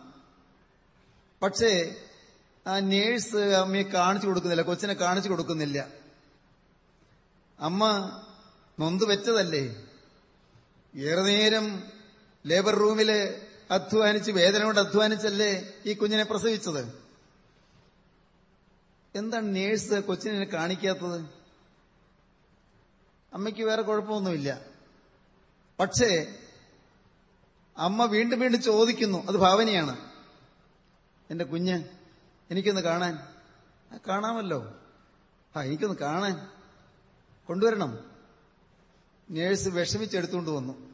പക്ഷേ ആ നേഴ്സ് അമ്മയെ കാണിച്ചു കൊടുക്കുന്നില്ല കൊച്ചിനെ കാണിച്ചു കൊടുക്കുന്നില്ല. അമ്മ നൊന്തു വെച്ചതല്ലേ? ഏറെ നേരം ലേബർ റൂമിൽ അധ്വാനിച്ച് വേദന കൊണ്ട് അധ്വാനിച്ചല്ലേ ഈ കുഞ്ഞിനെ പ്രസവിച്ചത്? എന്താണ് നേഴ്സ് കൊച്ചിനെ കാണിക്കാത്തത്? അമ്മയ്ക്ക് വേറെ കുഴപ്പമൊന്നുമില്ല. പക്ഷേ അമ്മ വീണ്ടും വീണ്ടും ചോദിക്കുന്നു അത് ഭാവനയാണ്. എന്റെ കുഞ്ഞ് എനിക്കൊന്ന് കാണാൻ. "ആ, കാണാമല്ലോ. ആ എനിക്കൊന്ന് കാണാൻ. കൊണ്ടുവരണം. നേഴ്സ് വിഷമിച്ചെടുത്തുകൊണ്ട് വന്നു.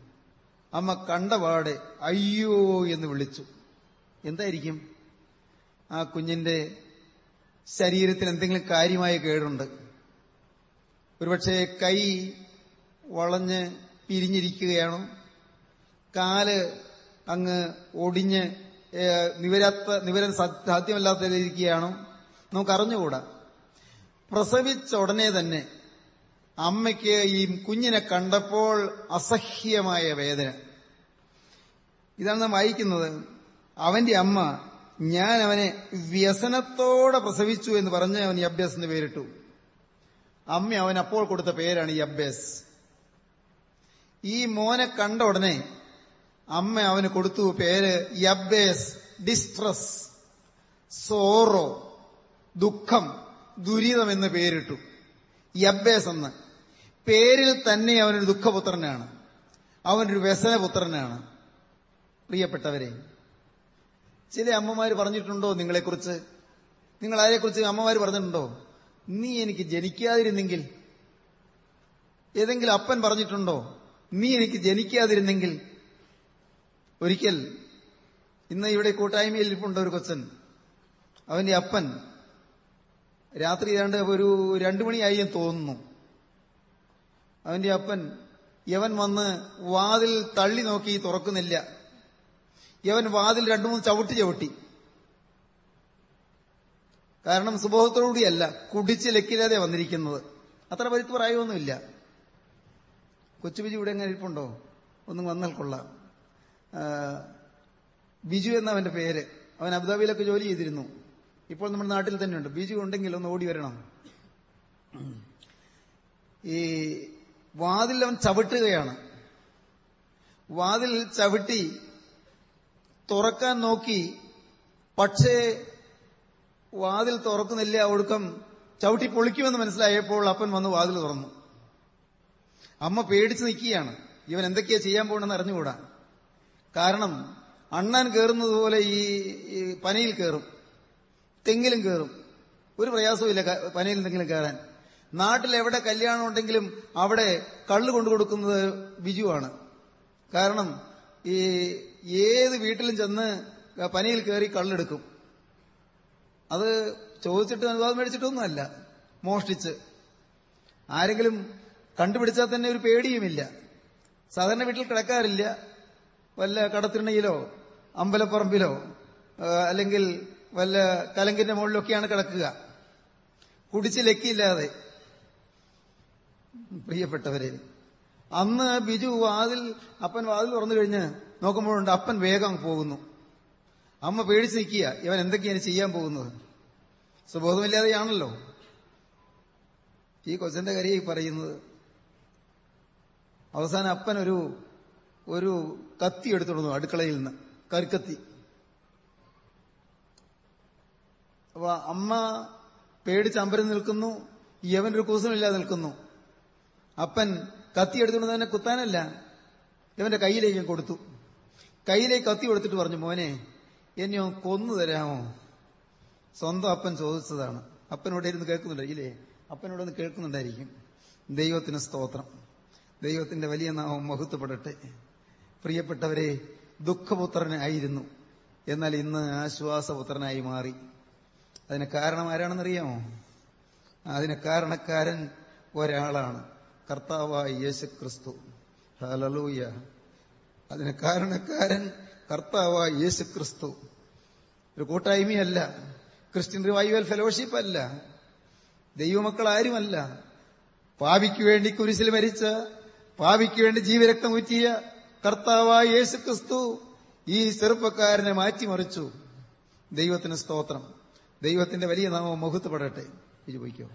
അമ്മ കണ്ട കണ്ടപാടെ അയ്യോ എന്ന് വിളിച്ചു. എന്തായിരിക്കും? ആ കുഞ്ഞിന്റെ ശരീരത്തിൽ എന്തെങ്കിലും കാര്യമായ കേടുണ്ട്. ഒരുപക്ഷെ കൈ വളഞ്ഞ് പിരിഞ്ഞിരിക്കുകയാണോ? കാൽ അങ്ങ് ഒടിഞ്ഞ് നിവരാത്ത നിവരൻ സാ- സാധ്യമല്ലാത്ത ഇരിക്കുകയാണോ നമുക്ക് അറിഞ്ഞുകൂടാ പ്രസവിച്ച ഉടനെ തന്നെ അമ്മയ്ക്ക് ഈ കുഞ്ഞിനെ കണ്ടപ്പോൾ അസഹ്യമായ വേദന. ഇതാണ് നാം വായിക്കുന്നത്. അവന്റെ അമ്മ ഞാൻ അവനെ വ്യസനത്തോടെ പ്രസവിച്ചു എന്ന് പറഞ്ഞ് അവൻ യബ്ബേസ് എന്ന് പേരിട്ടു. അമ്മ അവൻ അപ്പോൾ കൊടുത്ത പേരാണ് യബ്ബേസ് ഈ മോനെ കണ്ട ഉടനെ അമ്മ അവന് കൊടുത്തു പേര് യബ്ബേസ് ഡിസ്ട്രസ് സോറോ ദുഃഖം ദുരിതം എന്ന് പേരിട്ടു. യബ്ബേസ് എന്ന്. പേരിൽ തന്നെ അവനൊരു ദുഃഖപുത്രനാണ്. അവനൊരു വ്യസനപുത്രനാണ്. പ്രിയപ്പെട്ടവരെ ചില അമ്മമാര് പറഞ്ഞിട്ടുണ്ടോ നിങ്ങളെക്കുറിച്ച്? നിങ്ങൾ ആരെക്കുറിച്ച് അമ്മമാർ പറഞ്ഞിട്ടുണ്ടോ? നീ എനിക്ക് ജനിക്കാതിരുന്നെങ്കിൽ ഏതെങ്കിലും അപ്പൻ പറഞ്ഞിട്ടുണ്ടോ? നീ എനിക്ക് ജനിക്കാതിരുന്നെങ്കിൽ ഒരിക്കൽ ഇന്ന് ഇവിടെ കൂട്ടായ്മയിൽ ഇരിപ്പുണ്ട് ഒരു കൊച്ചൻ. അവന്റെ അപ്പൻ രാത്രി ഏതാണ്ട് ഒരു രണ്ടു മണിയായി എന്ന് തോന്നുന്നു. അവന്റെ അപ്പൻ യവൻ വന്ന് വാതിൽ തള്ളി നോക്കി തുറക്കുന്നില്ല. യവൻ വാതിൽ രണ്ടു മൂന്ന് ചവിട്ടി ചവിട്ടി. കാരണം സുബോധത്തോടുകൂടിയല്ല കുടിച്ച് ലക്കില്ലാതെ വന്നിരിക്കുന്നത്. അത്ര പരിത്ത് പറയുമൊന്നുമില്ല കൊച്ചു ബിജു ഇവിടെ എങ്ങനെ ഇരിപ്പുണ്ടോ? ഒന്നും വന്നാൽ കൊള്ളാം. ബിജു എന്ന അവന്റെ പേര്. അവൻ അബുദാബിയിലൊക്കെ ജോലി ചെയ്തിരുന്നു. ഇപ്പോൾ നമ്മുടെ നാട്ടിൽ തന്നെയുണ്ട്. ബിജു ഉണ്ടെങ്കിൽ ഒന്ന് ഓടി വരണം. ഈ വാതിൽ അവൻ ചവിട്ടുകയാണ്. വാതിൽ ചവിട്ടി തുറക്കാൻ നോക്കി പക്ഷേ വാതിൽ തുറക്കുന്നില്ല. ഒടുക്കം ചവിട്ടി പൊളിക്കുമെന്ന് മനസ്സിലായപ്പോൾ അപ്പൻ വന്ന് വാതിൽ തുറന്നു. അമ്മ പേടിച്ച് നിൽക്കുകയാണ്. ഇവൻ എന്തൊക്കെയാ ചെയ്യാൻ പോകണമെന്ന് അറിഞ്ഞുകൂടാ. കാരണം അണ്ണൻ കയറുന്നത് പോലെ ഈ പനയിൽ കയറും തെങ്ങിലും കയറും ഒരു പ്രയാസവുമില്ല പനയിൽ എന്തെങ്കിലും കയറാൻ നാട്ടിൽ എവിടെ കല്യാണം ഉണ്ടെങ്കിലും അവിടെ കള്ള് കൊണ്ടു കൊടുക്കുന്നത് ബിജുവാണ്. കാരണം ഈ ഏത് വീട്ടിലും ചെന്ന് പനയിൽ കയറി കള്ളെടുക്കും. അത് ചോദിച്ചിട്ട് അനുവാദം മേടിച്ചിട്ടൊന്നുമല്ല. മോഷ്ടിച്ച്. ആരെങ്കിലും കണ്ടുപിടിച്ചാൽ തന്നെ ഒരു പേടിയുമില്ല. സാധാരണ വീട്ടിൽ കിടക്കാറില്ല. വല്ല കടത്തിണ്ണയിലോ അമ്പലപ്പറമ്പിലോ അല്ലെങ്കിൽ വല്ല കലങ്കിന്റെ മുകളിലൊക്കെയാണ് കിടക്കുക. കുടിച്ച് ലക്കിയില്ലാതെ. പ്രിയപ്പെട്ടവരെ അന്ന് ബിജു വാതിൽ അപ്പൻ വാതിൽ തുറന്നു കഴിഞ്ഞ് നോക്കുമ്പോഴുണ്ട് അപ്പൻ വേഗം പോകുന്നു. അമ്മ പേടിച്ച് നിൽക്കുക ഇവൻ എന്തൊക്കെയാണ് ചെയ്യാൻ പോകുന്നത്? സുബോധമില്ലാതെയാണല്ലോ. ഈ കൊച്ചന്റെ കാര്യം പറയുന്നത്. അവസാനം അപ്പൻ ഒരു ഒരു കത്തി എടുത്തിടുന്നു അടുക്കളയിൽ നിന്ന്. കരുക്കത്തി അപ്പൊ അമ്മ പേടിച്ച് അമ്പരം നിൽക്കുന്നു യവനൊരു കൂസമില്ലാതെ നിൽക്കുന്നു. അപ്പൻ കത്തി എടുത്തുകൊണ്ട് തന്നെ കുത്താനല്ല ഇവന്റെ കയ്യിലേക്ക് കൊടുത്തു. കയ്യിലേക്ക് കത്തി കൊടുത്തിട്ട് പറഞ്ഞു മോനെ എന്നെ കൊന്നു തരാമോ? സ്വന്തം അപ്പൻ ചോദിച്ചതാണ്. അപ്പനോട് ഇരുന്ന് കേൾക്കുന്നുണ്ട്. ഇല്ലേ? അപ്പനോടൊന്ന് കേൾക്കുന്നുണ്ടായിരിക്കും. ദൈവത്തിന് സ്തോത്രം. ദൈവത്തിന്റെ വലിയ നാമം മഹത്വപ്പെടട്ടെ. പ്രിയപ്പെട്ടവരെ ദുഃഖപുത്രനായിരുന്നു എന്നാൽ ഇന്ന് ആശ്വാസപുത്രനായി മാറി. അതിന് കാരണം ആരാണെന്നറിയാമോ? അതിന് കാരണക്കാരൻ ഒരാളാണ്. കർത്താവായ യേശു ക്രിസ്തു ഹലലൂയ അതിന് കാരണക്കാരൻ കർത്താവായ യേശു ക്രിസ്തു ഒരു കൂട്ടായ്മയല്ല. ക്രിസ്ത്യൻ റിവൈവൽ ഫെലോഷിപ്പ് അല്ല ദൈവമക്കൾ ആരുമല്ല പാപിക്ക് വേണ്ടി കുരിശിൽ മരിച്ച പാപിക്ക് വേണ്ടി ജീവരക്തം ഊറ്റിയ കർത്താവായ യേശു ക്രിസ്തു ഈ ചെറുപ്പക്കാരനെ മാറ്റിമറിച്ചു. ദൈവത്തിന് സ്തോത്രം. ദൈവത്തിന്റെ വലിയ നാമം മുഹത്വപ്പെടട്ടെ. വിജയിക്കോ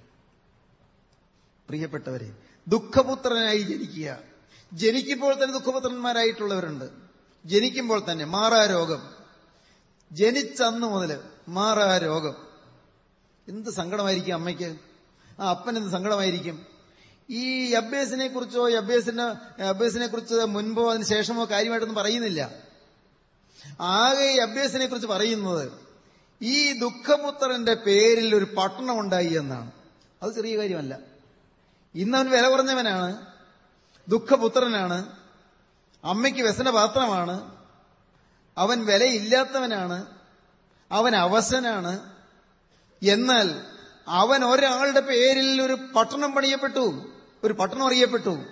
പ്രിയപ്പെട്ടവരെ ദുഃഖപുത്രനായി ജനിക്കുക. ജനിക്കുമ്പോൾ തന്നെ ദുഃഖപുത്രന്മാരായിട്ടുള്ളവരുണ്ട്. ജനിക്കുമ്പോൾ തന്നെ മാറാ രോഗം. ജനിച്ചന്ന് മുതൽ മാറാ രോഗം. എന്ത് സങ്കടമായിരിക്കും അമ്മയ്ക്ക്? ആ അപ്പൻ എന്ത് സങ്കടമായിരിക്കും? ഈ അബ്ബേസിനെ കുറിച്ചോ അബ്ബേസിന് അബ്ബേസിനെ കുറിച്ച് മുൻപോ അതിന് ശേഷമോ കാര്യമായിട്ടൊന്നും പറയുന്നില്ല. ആകെ ഈ അബ്ബേസിനെ കുറിച്ച് പറയുന്നത് ഈ ദുഃഖപുത്രന്റെ പേരിൽ ഒരു പട്ടണം ഉണ്ടായി എന്നാണ്. അത് ചെറിയ കാര്യമല്ല. ഇന്ന് അവൻ വില കുറഞ്ഞവനാണ് ദുഃഖപുത്രനാണ് അമ്മയ്ക്ക് വ്യസനപാത്രമാണ് അവൻ വിലയില്ലാത്തവനാണ് അവൻ അവസനാണ് എന്നാൽ അവൻ ഒരാളുടെ പേരിൽ ഒരു പട്ടണം പണിയപ്പെട്ടു. ഒരു പട്ടണം അറിയപ്പെട്ടു.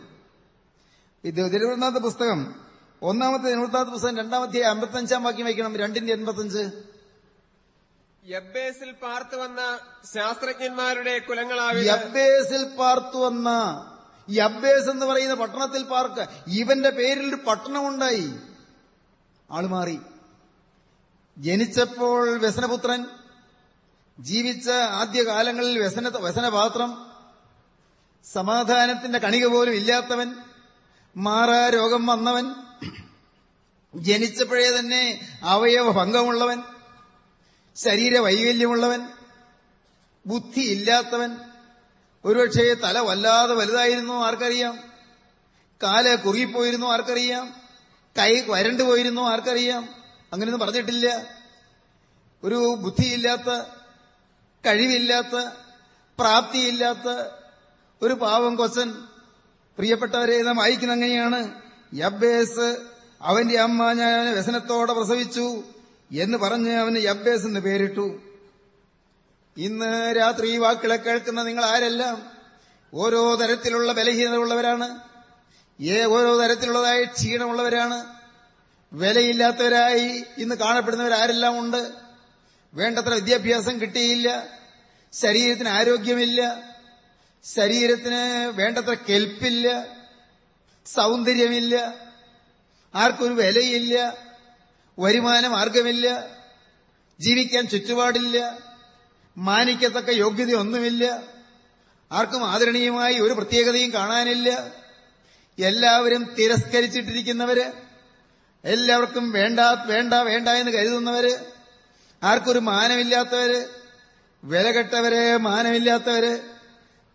ഇത് തിരുവനന്തപുരത്തെ പുസ്തകം ഒന്നാമത്തെ തിരുവനന്തപുരത്ത് പുസ്തകം രണ്ടാമത്തെ അമ്പത്തഞ്ചാം വാക്യം വയ്ക്കണം. രണ്ടിന്റെ എൺപത്തഞ്ച്. യബ്ബേസിൽ പാർത്തു വന്ന ശാസ്ത്രജ്ഞന്മാരുടെ കുലങ്ങളാവിത് യബ്ബേസിൽ പാർത്തു വന്ന യബ്ബേസ് എന്ന് പറയുന്ന പട്ടണത്തിൽ പാർക്ക് ഇവന്റെ പേരിൽ ഒരു പട്ടണമുണ്ടായി. ആൾ മാറി. ജനിച്ചപ്പോൾ വ്യസനപുത്രൻ ജീവിച്ച ആദ്യകാലങ്ങളിൽ വ്യസന വ്യസനപാത്രം സമാധാനത്തിന്റെ കണിക പോലും ഇല്ലാത്തവൻ മാറാ രോഗം വന്നവൻ ജനിച്ചപ്പോഴേ തന്നെ അവയവ ഭംഗമുള്ളവൻ ശരീര വൈകല്യമുള്ളവൻ ബുദ്ധിയില്ലാത്തവൻ ഒരുപക്ഷെ തല വല്ലാതെ വലുതായിരുന്നു ആർക്കറിയാം. കാൽ കുറുകിപ്പോയിരുന്നു ആർക്കറിയാം. കൈ വരണ്ടു പോയിരുന്നു ആർക്കറിയാം. അങ്ങനെയൊന്നും പറഞ്ഞിട്ടില്ല. ഒരു ബുദ്ധിയില്ലാത്ത കഴിവില്ലാത്ത പ്രാപ്തിയില്ലാത്ത ഒരു പാവം കൊച്ചൻ പ്രിയപ്പെട്ടവരെ നാം അയക്കുന്ന അങ്ങനെയാണ്. യബ്ബേസ് അവന്റെ അമ്മ ഞാൻ അവനെ വ്യസനത്തോടെ പ്രസവിച്ചു എന്ന് പറഞ്ഞ് അവന് യബ്ബേസ് എന്ന് പേരിട്ടു. ഇന്ന് രാത്രി ഈ വാക്കുകളെ കേൾക്കുന്ന നിങ്ങൾ ആരെല്ലാം ഓരോ തരത്തിലുള്ള ബലഹീനത ഉള്ളവരാണ് ഏ ഓരോ തരത്തിലുള്ളതായ ക്ഷീണമുള്ളവരാണ്? വിലയില്ലാത്തവരായി ഇന്ന് കാണപ്പെടുന്നവരാരെല്ലാം ഉണ്ട്? വേണ്ടത്ര വിദ്യാഭ്യാസം കിട്ടിയില്ല. ശരീരത്തിന് ആരോഗ്യമില്ല. ശരീരത്തിന് വേണ്ടത്ര കെൽപ്പില്ല സൗന്ദര്യമില്ല ആർക്കൊരു വിലയില്ല വരുമാന മാർഗമില്ല ജീവിക്കാൻ ചുറ്റുപാടില്ല മാനിക്കത്തക്ക യോഗ്യതയൊന്നുമില്ല ആർക്കും ആദരണീയമായി ഒരു പ്രത്യേകതയും കാണാനില്ല. എല്ലാവരും തിരസ്കരിച്ചിട്ടിരിക്കുന്നവര് എല്ലാവർക്കും വേണ്ട വേണ്ട വേണ്ട എന്ന് കരുതുന്നവര് ആർക്കൊരു മാനമില്ലാത്തവര് വിലകെട്ടവര് മാനമില്ലാത്തവര്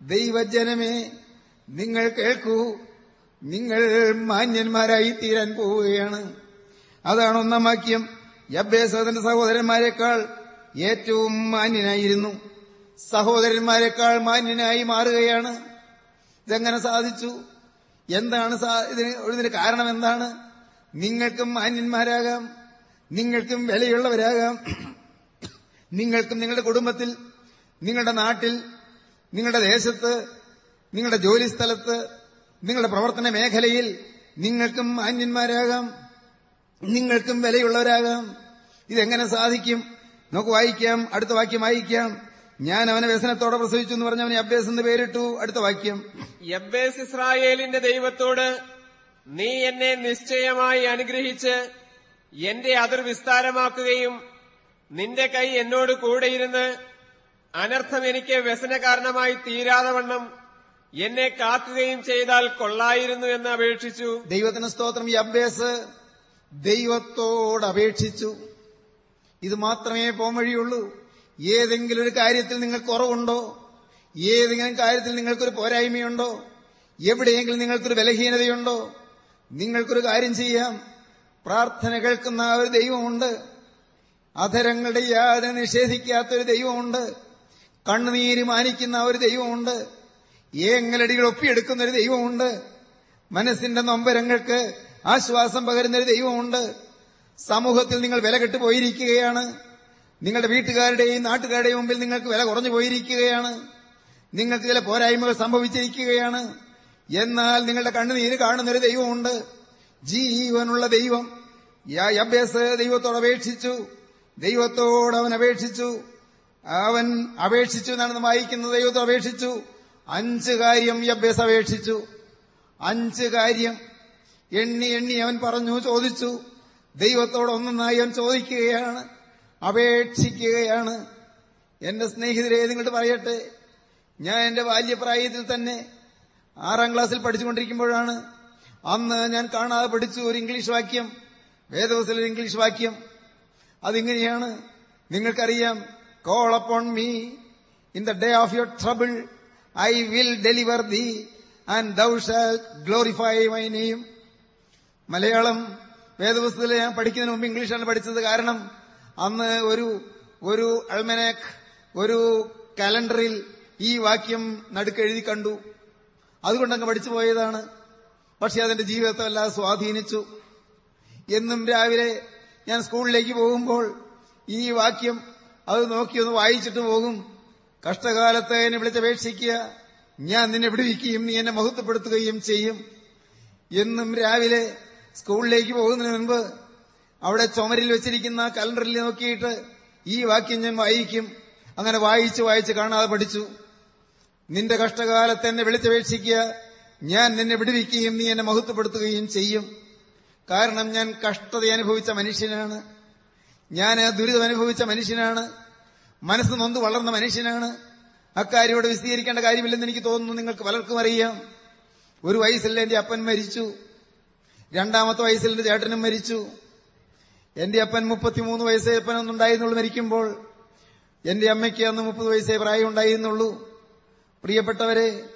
ദൈവജനമേ നിങ്ങൾ കേൾക്കൂ. നിങ്ങൾ മാന്യന്മാരായി തീരാൻ പോവുകയാണ്. അതാണ് ഒന്നാം വാക്യം. യബ്ബേസത്തിന്റെ സഹോദരന്മാരെക്കാൾ ഏറ്റവും മാന്യനായിരുന്നു. സഹോദരന്മാരെക്കാൾ മാന്യനായി മാറുകയാണ്. ഇതെങ്ങനെ സാധിച്ചു? എന്താണ് ഇതിന് ഇതിന് കാരണം എന്താണ്? നിങ്ങൾക്കും മാന്യന്മാരാകാം. നിങ്ങൾക്കും വിലയുള്ളവരാകാം. നിങ്ങൾക്കും നിങ്ങളുടെ കുടുംബത്തിൽ നിങ്ങളുടെ നാട്ടിൽ നിങ്ങളുടെ ദേശത്ത് നിങ്ങളുടെ ജോലി സ്ഥലത്ത് നിങ്ങളുടെ പ്രവർത്തന മേഖലയിൽ നിങ്ങൾക്കും അന്യന്മാരാകാം നിങ്ങൾക്കും വിലയുള്ളവരാകാം. ഇതെങ്ങനെ സാധിക്കും? നമുക്ക് വായിക്കാം അടുത്ത വാക്യം വായിക്കാം. ഞാൻ അവനെ വ്യസനത്തോടെ പ്രസവിച്ചു എന്ന് പറഞ്ഞ് അവനെ അബ്ബേസ് എന്ന് പേരിട്ടു. അടുത്ത വാക്യം. യബ്ബേസ് ഇസ്രായേലിന്റെ ദൈവത്തോട് നീ എന്നെ നിശ്ചയമായി അനുഗ്രഹിച്ച് എന്റെ അതിർ വിസ്താരമാക്കുകയും നിന്റെ കൈ എന്നോട് കൂടെയിരുന്ന് അനർത്ഥം എനിക്ക് വ്യസന കാരണമായി തീരാതെ വണ്ണം എന്നെ കാക്കുകയും ചെയ്താൽ കൊള്ളായിരുന്നു എന്ന് അപേക്ഷിച്ചു. ദൈവത്തിന് സ്തോത്രം. യബ്ബേസ് ദൈവത്തോട് അപേക്ഷിച്ചു. ഇത് മാത്രമേ പോംവഴിയുള്ളൂ ഏതെങ്കിലും ഒരു കാര്യത്തിൽ നിങ്ങൾക്ക് കുറവുണ്ടോ? ഏതെങ്കിലും കാര്യത്തിൽ നിങ്ങൾക്കൊരു പോരായ്മയുണ്ടോ? എവിടെയെങ്കിലും നിങ്ങൾക്കൊരു ബലഹീനതയുണ്ടോ? നിങ്ങൾക്കൊരു കാര്യം ചെയ്യാം. പ്രാർത്ഥന കേൾക്കുന്ന ഒരു ദൈവമുണ്ട്. അധരങ്ങളുടെ യാതൊരു നിഷേധിക്കാത്തൊരു ദൈവമുണ്ട്. കണ്ണുനീര് മാനിക്കുന്ന ഒരു ദൈവമുണ്ട്. ഏങ്ങലടികൾ ഒപ്പിയെടുക്കുന്ന ഒരു ദൈവമുണ്ട്. മനസ്സിന്റെ നൊമ്പരങ്ങൾക്ക് ആശ്വാസം പകരുന്ന ഒരു ദൈവമുണ്ട്. സമൂഹത്തിൽ നിങ്ങൾ വില കെട്ടുപോയിരിക്കുകയാണ്. നിങ്ങളുടെ വീട്ടുകാരുടെയും നാട്ടുകാരുടെയും മുമ്പിൽ നിങ്ങൾക്ക് വില കുറഞ്ഞു പോയിരിക്കുകയാണ്. നിങ്ങൾക്ക് ചില പോരായ്മകൾ സംഭവിച്ചിരിക്കുകയാണ്. എന്നാൽ നിങ്ങളുടെ കണ്ണുനീര് കാണുന്നൊരു ദൈവമുണ്ട്. ജീവനുള്ള ദൈവം. യാ- യബ്ബേസ് ദൈവത്തോട് അപേക്ഷിച്ചു. ദൈവത്തോട് അപേക്ഷിച്ചു. അവൻ അപേക്ഷിച്ചു എന്നാണ് വായിക്കുന്നത്. ദൈവത്തെ അപേക്ഷിച്ചു. അഞ്ച് കാര്യം യബ്ബേസ് അപേക്ഷിച്ചു. അഞ്ച് കാര്യം എണ്ണി എണ്ണി അവൻ പറഞ്ഞു ചോദിച്ചു. ദൈവത്തോട് ഒന്നൊന്നായി അവൻ ചോദിക്കുകയാണ്. അപേക്ഷിക്കുകയാണ്. എന്റെ സ്നേഹിതരെ നിങ്ങോട്ട് പറയട്ടെ. ഞാൻ എന്റെ ബാല്യപ്രായത്തിൽ തന്നെ ആറാം ക്ലാസ്സിൽ പഠിച്ചുകൊണ്ടിരിക്കുമ്പോഴാണ് അന്ന് ഞാൻ കാണാതെ പഠിച്ചു ഒരു ഇംഗ്ലീഷ് വാക്യം വേദവസിലെ ഇംഗ്ലീഷ് വാക്യം. അതിങ്ങനെയാണ്. നിങ്ങൾക്കറിയാം call upon me in the day of your trouble I will deliver thee and thou shall glorify my നെയ്യും മലയാളം വേദപുസ്തകത്തിൽ ഞാൻ പഠിക്കുന്നതിന് മുമ്പ് ഇംഗ്ലീഷാണ് പഠിച്ചത്. കാരണം അന്ന് ഒരു ഒരു അൾമനാക് ഒരു കലണ്ടറിൽ ഈ വാക്യം നടുക്കെഴുതി കണ്ടു. അതുകൊണ്ടങ്ങ് പഠിച്ചു പോയതാണ്. പക്ഷെ അതിന്റെ ജീവിതത്തെ വല്ലാതെ സ്വാധീനിച്ചു. എന്നും രാവിലെ ഞാൻ സ്കൂളിലേക്ക് പോകുമ്പോൾ ഈ വാക്യം അത് നോക്കി ഒന്ന് വായിച്ചിട്ട് പോകും. കഷ്ടകാലത്ത് എന്നെ വിളിച്ചപേക്ഷിക്കുക. ഞാൻ നിന്നെ വിടുവിക്കുകയും നീ എന്നെ മഹത്വപ്പെടുത്തുകയും ചെയ്യും. എന്നും രാവിലെ സ്കൂളിലേക്ക് പോകുന്നതിന് മുൻപ് അവിടെ ചുമരിൽ വെച്ചിരിക്കുന്ന കലണ്ടറിൽ നോക്കിയിട്ട് ഈ വാക്യം ഞാൻ വായിക്കും. അങ്ങനെ വായിച്ച് വായിച്ച് കാണാതെ പഠിച്ചു. നിന്റെ കഷ്ടകാലത്ത് എന്നെ വിളിച്ചപേക്ഷിക്കുക. ഞാൻ നിന്നെ വിടുവിക്കുകയും നീ എന്നെ മഹത്വപ്പെടുത്തുകയും ചെയ്യും. കാരണം ഞാൻ കഷ്ടത അനുഭവിച്ച മനുഷ്യനാണ്. ഞാൻ ദുരിതം അനുഭവിച്ച മനുഷ്യനാണ്. മനസ്സ് നൊന്ത് വളർന്ന മനുഷ്യനാണ്. അക്കാര്യം ഇവിടെ വിശദീകരിക്കേണ്ട കാര്യമില്ലെന്ന് എനിക്ക് തോന്നുന്നു. നിങ്ങൾക്ക് പലർക്കും അറിയാം. ഒരു വയസ്സിൽ എന്റെ അപ്പൻ മരിച്ചു. രണ്ടാമത്തെ വയസ്സിൽ എന്റെ ചേട്ടനും മരിച്ചു. എന്റെ അപ്പൻ മുപ്പത്തിമൂന്ന് വയസ്സേ അപ്പനൊന്നുണ്ടായിരുന്നുള്ളൂ മരിക്കുമ്പോൾ. എന്റെ അമ്മയ്ക്ക് അന്ന് മുപ്പത് വയസ്സേ പ്രായം ഉണ്ടായിരുന്നുള്ളൂ. പ്രിയപ്പെട്ടവരെ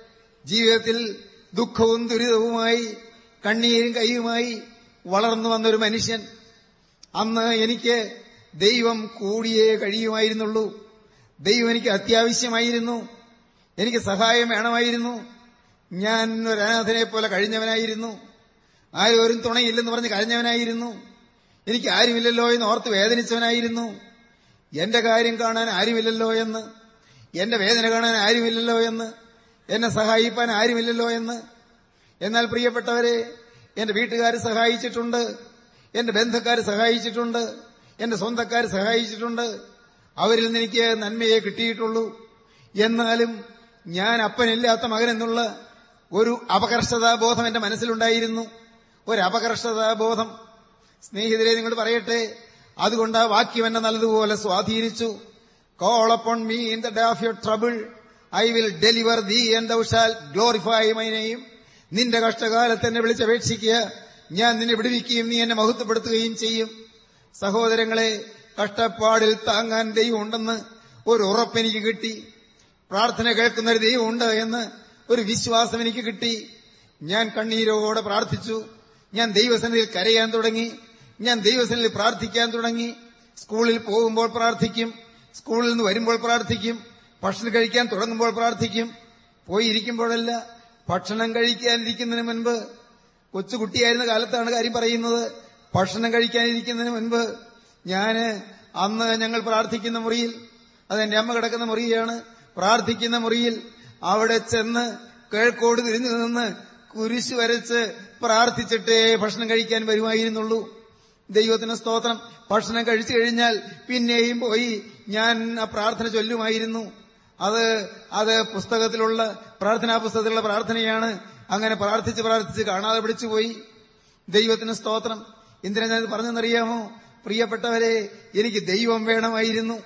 ജീവിതത്തിൽ ദുഃഖവും ദുരിതവുമായി കണ്ണീരും കൈയുമായി വളർന്നു വന്നൊരു മനുഷ്യൻ. അന്ന് എനിക്ക് ദൈവം കൂടിയേ കഴിയുമായിരുന്നുള്ളൂ. ദൈവം എനിക്ക് അത്യാവശ്യമായിരുന്നു. എനിക്ക് സഹായം വേണമായിരുന്നു. ഞാൻ ഒരു പോലെ കഴിഞ്ഞവനായിരുന്നു. ആരും ഒരു തുണയില്ലെന്ന് പറഞ്ഞ് കഴിഞ്ഞവനായിരുന്നു എനിക്ക് ആരുമില്ലല്ലോ എന്ന് ഓർത്ത് വേദനിച്ചവനായിരുന്നു. എന്റെ കാര്യം കാണാൻ ആരുമില്ലല്ലോ എന്ന് എന്റെ വേദന കാണാൻ ആരുമില്ലല്ലോ എന്ന് എന്നെ സഹായിപ്പാൻ ആരുമില്ലല്ലോ എന്ന്. എന്നാൽ പ്രിയപ്പെട്ടവരെ എന്റെ വീട്ടുകാർ സഹായിച്ചിട്ടുണ്ട് എന്റെ ബന്ധുക്കാർ സഹായിച്ചിട്ടുണ്ട് എന്റെ സ്വന്തക്കാർ സഹായിച്ചിട്ടുണ്ട്. അവരിൽ നിന്ന് എനിക്ക് നന്മയെ കിട്ടിയിട്ടുള്ളൂ. എന്നാലും ഞാൻ അപ്പനില്ലാത്ത മകൻ എന്നുള്ള ഒരു അപകർഷതാബോധം എന്റെ മനസ്സിലുണ്ടായിരുന്നു. ഒരു അപകർഷതാബോധം സ്നേഹിതരെ നിങ്ങൾ പറയട്ടെ. അതുകൊണ്ട് ആ വാക്യം എന്നെ നല്ലതുപോലെ സ്വാധീനിച്ചു. Call upon me in the day of your trouble I will deliver thee and thou glorify my നിന്റെ കഷ്ടകാലത്ത് എന്നെ വിളിച്ചപേക്ഷിക്കുക. ഞാൻ നിന്നെ വിടുവിക്കുകയും നീ എന്നെ മഹത്വപ്പെടുത്തുകയും ചെയ്യും. സഹോദരങ്ങളെ കഷ്ടപ്പാടിൽ താങ്ങാൻ ദൈവമുണ്ടെന്ന് ഒരു ഉറപ്പെനിക്ക് കിട്ടി. പ്രാർത്ഥന കേൾക്കുന്ന ഒരു ദൈവമുണ്ട് എന്ന് ഒരു വിശ്വാസം എനിക്ക് കിട്ടി. ഞാൻ കണ്ണീരോടെ പ്രാർത്ഥിച്ചു. ഞാൻ ദൈവസന്നിധിയിൽ കരയാൻ തുടങ്ങി. ഞാൻ ദൈവസന്നിധിയിൽ പ്രാർത്ഥിക്കാൻ തുടങ്ങി. സ്കൂളിൽ പോകുമ്പോൾ പ്രാർത്ഥിക്കും. സ്കൂളിൽ നിന്ന് വരുമ്പോൾ പ്രാർത്ഥിക്കും. ഭക്ഷണം കഴിക്കാൻ തുടങ്ങുമ്പോൾ പ്രാർത്ഥിക്കും. പോയിരിക്കുമ്പോഴല്ല ഭക്ഷണം കഴിക്കാനിരിക്കുന്നതിന് മുൻപ് കൊച്ചുകുട്ടിയായിരുന്ന കാലത്താണ് കാര്യം പറയുന്നത്. ഭക്ഷണം കഴിക്കാനിരിക്കുന്നതിന് മുൻപ് ഞാൻ അന്ന് ഞങ്ങൾ പ്രാർത്ഥിക്കുന്ന മുറിയിൽ അതെന്റെ അമ്മ കിടക്കുന്ന മുറിയാണ് പ്രാർത്ഥിക്കുന്ന മുറിയിൽ അവിടെ ചെന്ന് കിഴക്കോട് തിരിഞ്ഞു നിന്ന് കുരിശ് വരച്ച് പ്രാർത്ഥിച്ചിട്ടേ ഭക്ഷണം കഴിക്കാൻ വരുമായിരുന്നുള്ളൂ. ദൈവത്തിന് സ്തോത്രം. ഭക്ഷണം കഴിച്ചു കഴിഞ്ഞാൽ പിന്നെയും പോയി ഞാൻ ആ പ്രാർത്ഥന ചൊല്ലുമായിരുന്നു. അത് അത് പുസ്തകത്തിലുള്ള പ്രാർത്ഥനാ പുസ്തകത്തിലുള്ള പ്രാർത്ഥനയാണ്. അങ്ങനെ പ്രാർത്ഥിച്ച് പ്രാർത്ഥിച്ച് കാണാതെ പിടിച്ചുപോയി. ദൈവത്തിന് സ്തോത്രം. എന്തിനാ ഞാൻ പറഞ്ഞെന്നറിയാമോ? പ്രിയപ്പെട്ടവരെ എനിക്ക് ദൈവം വേണമായിരുന്നു.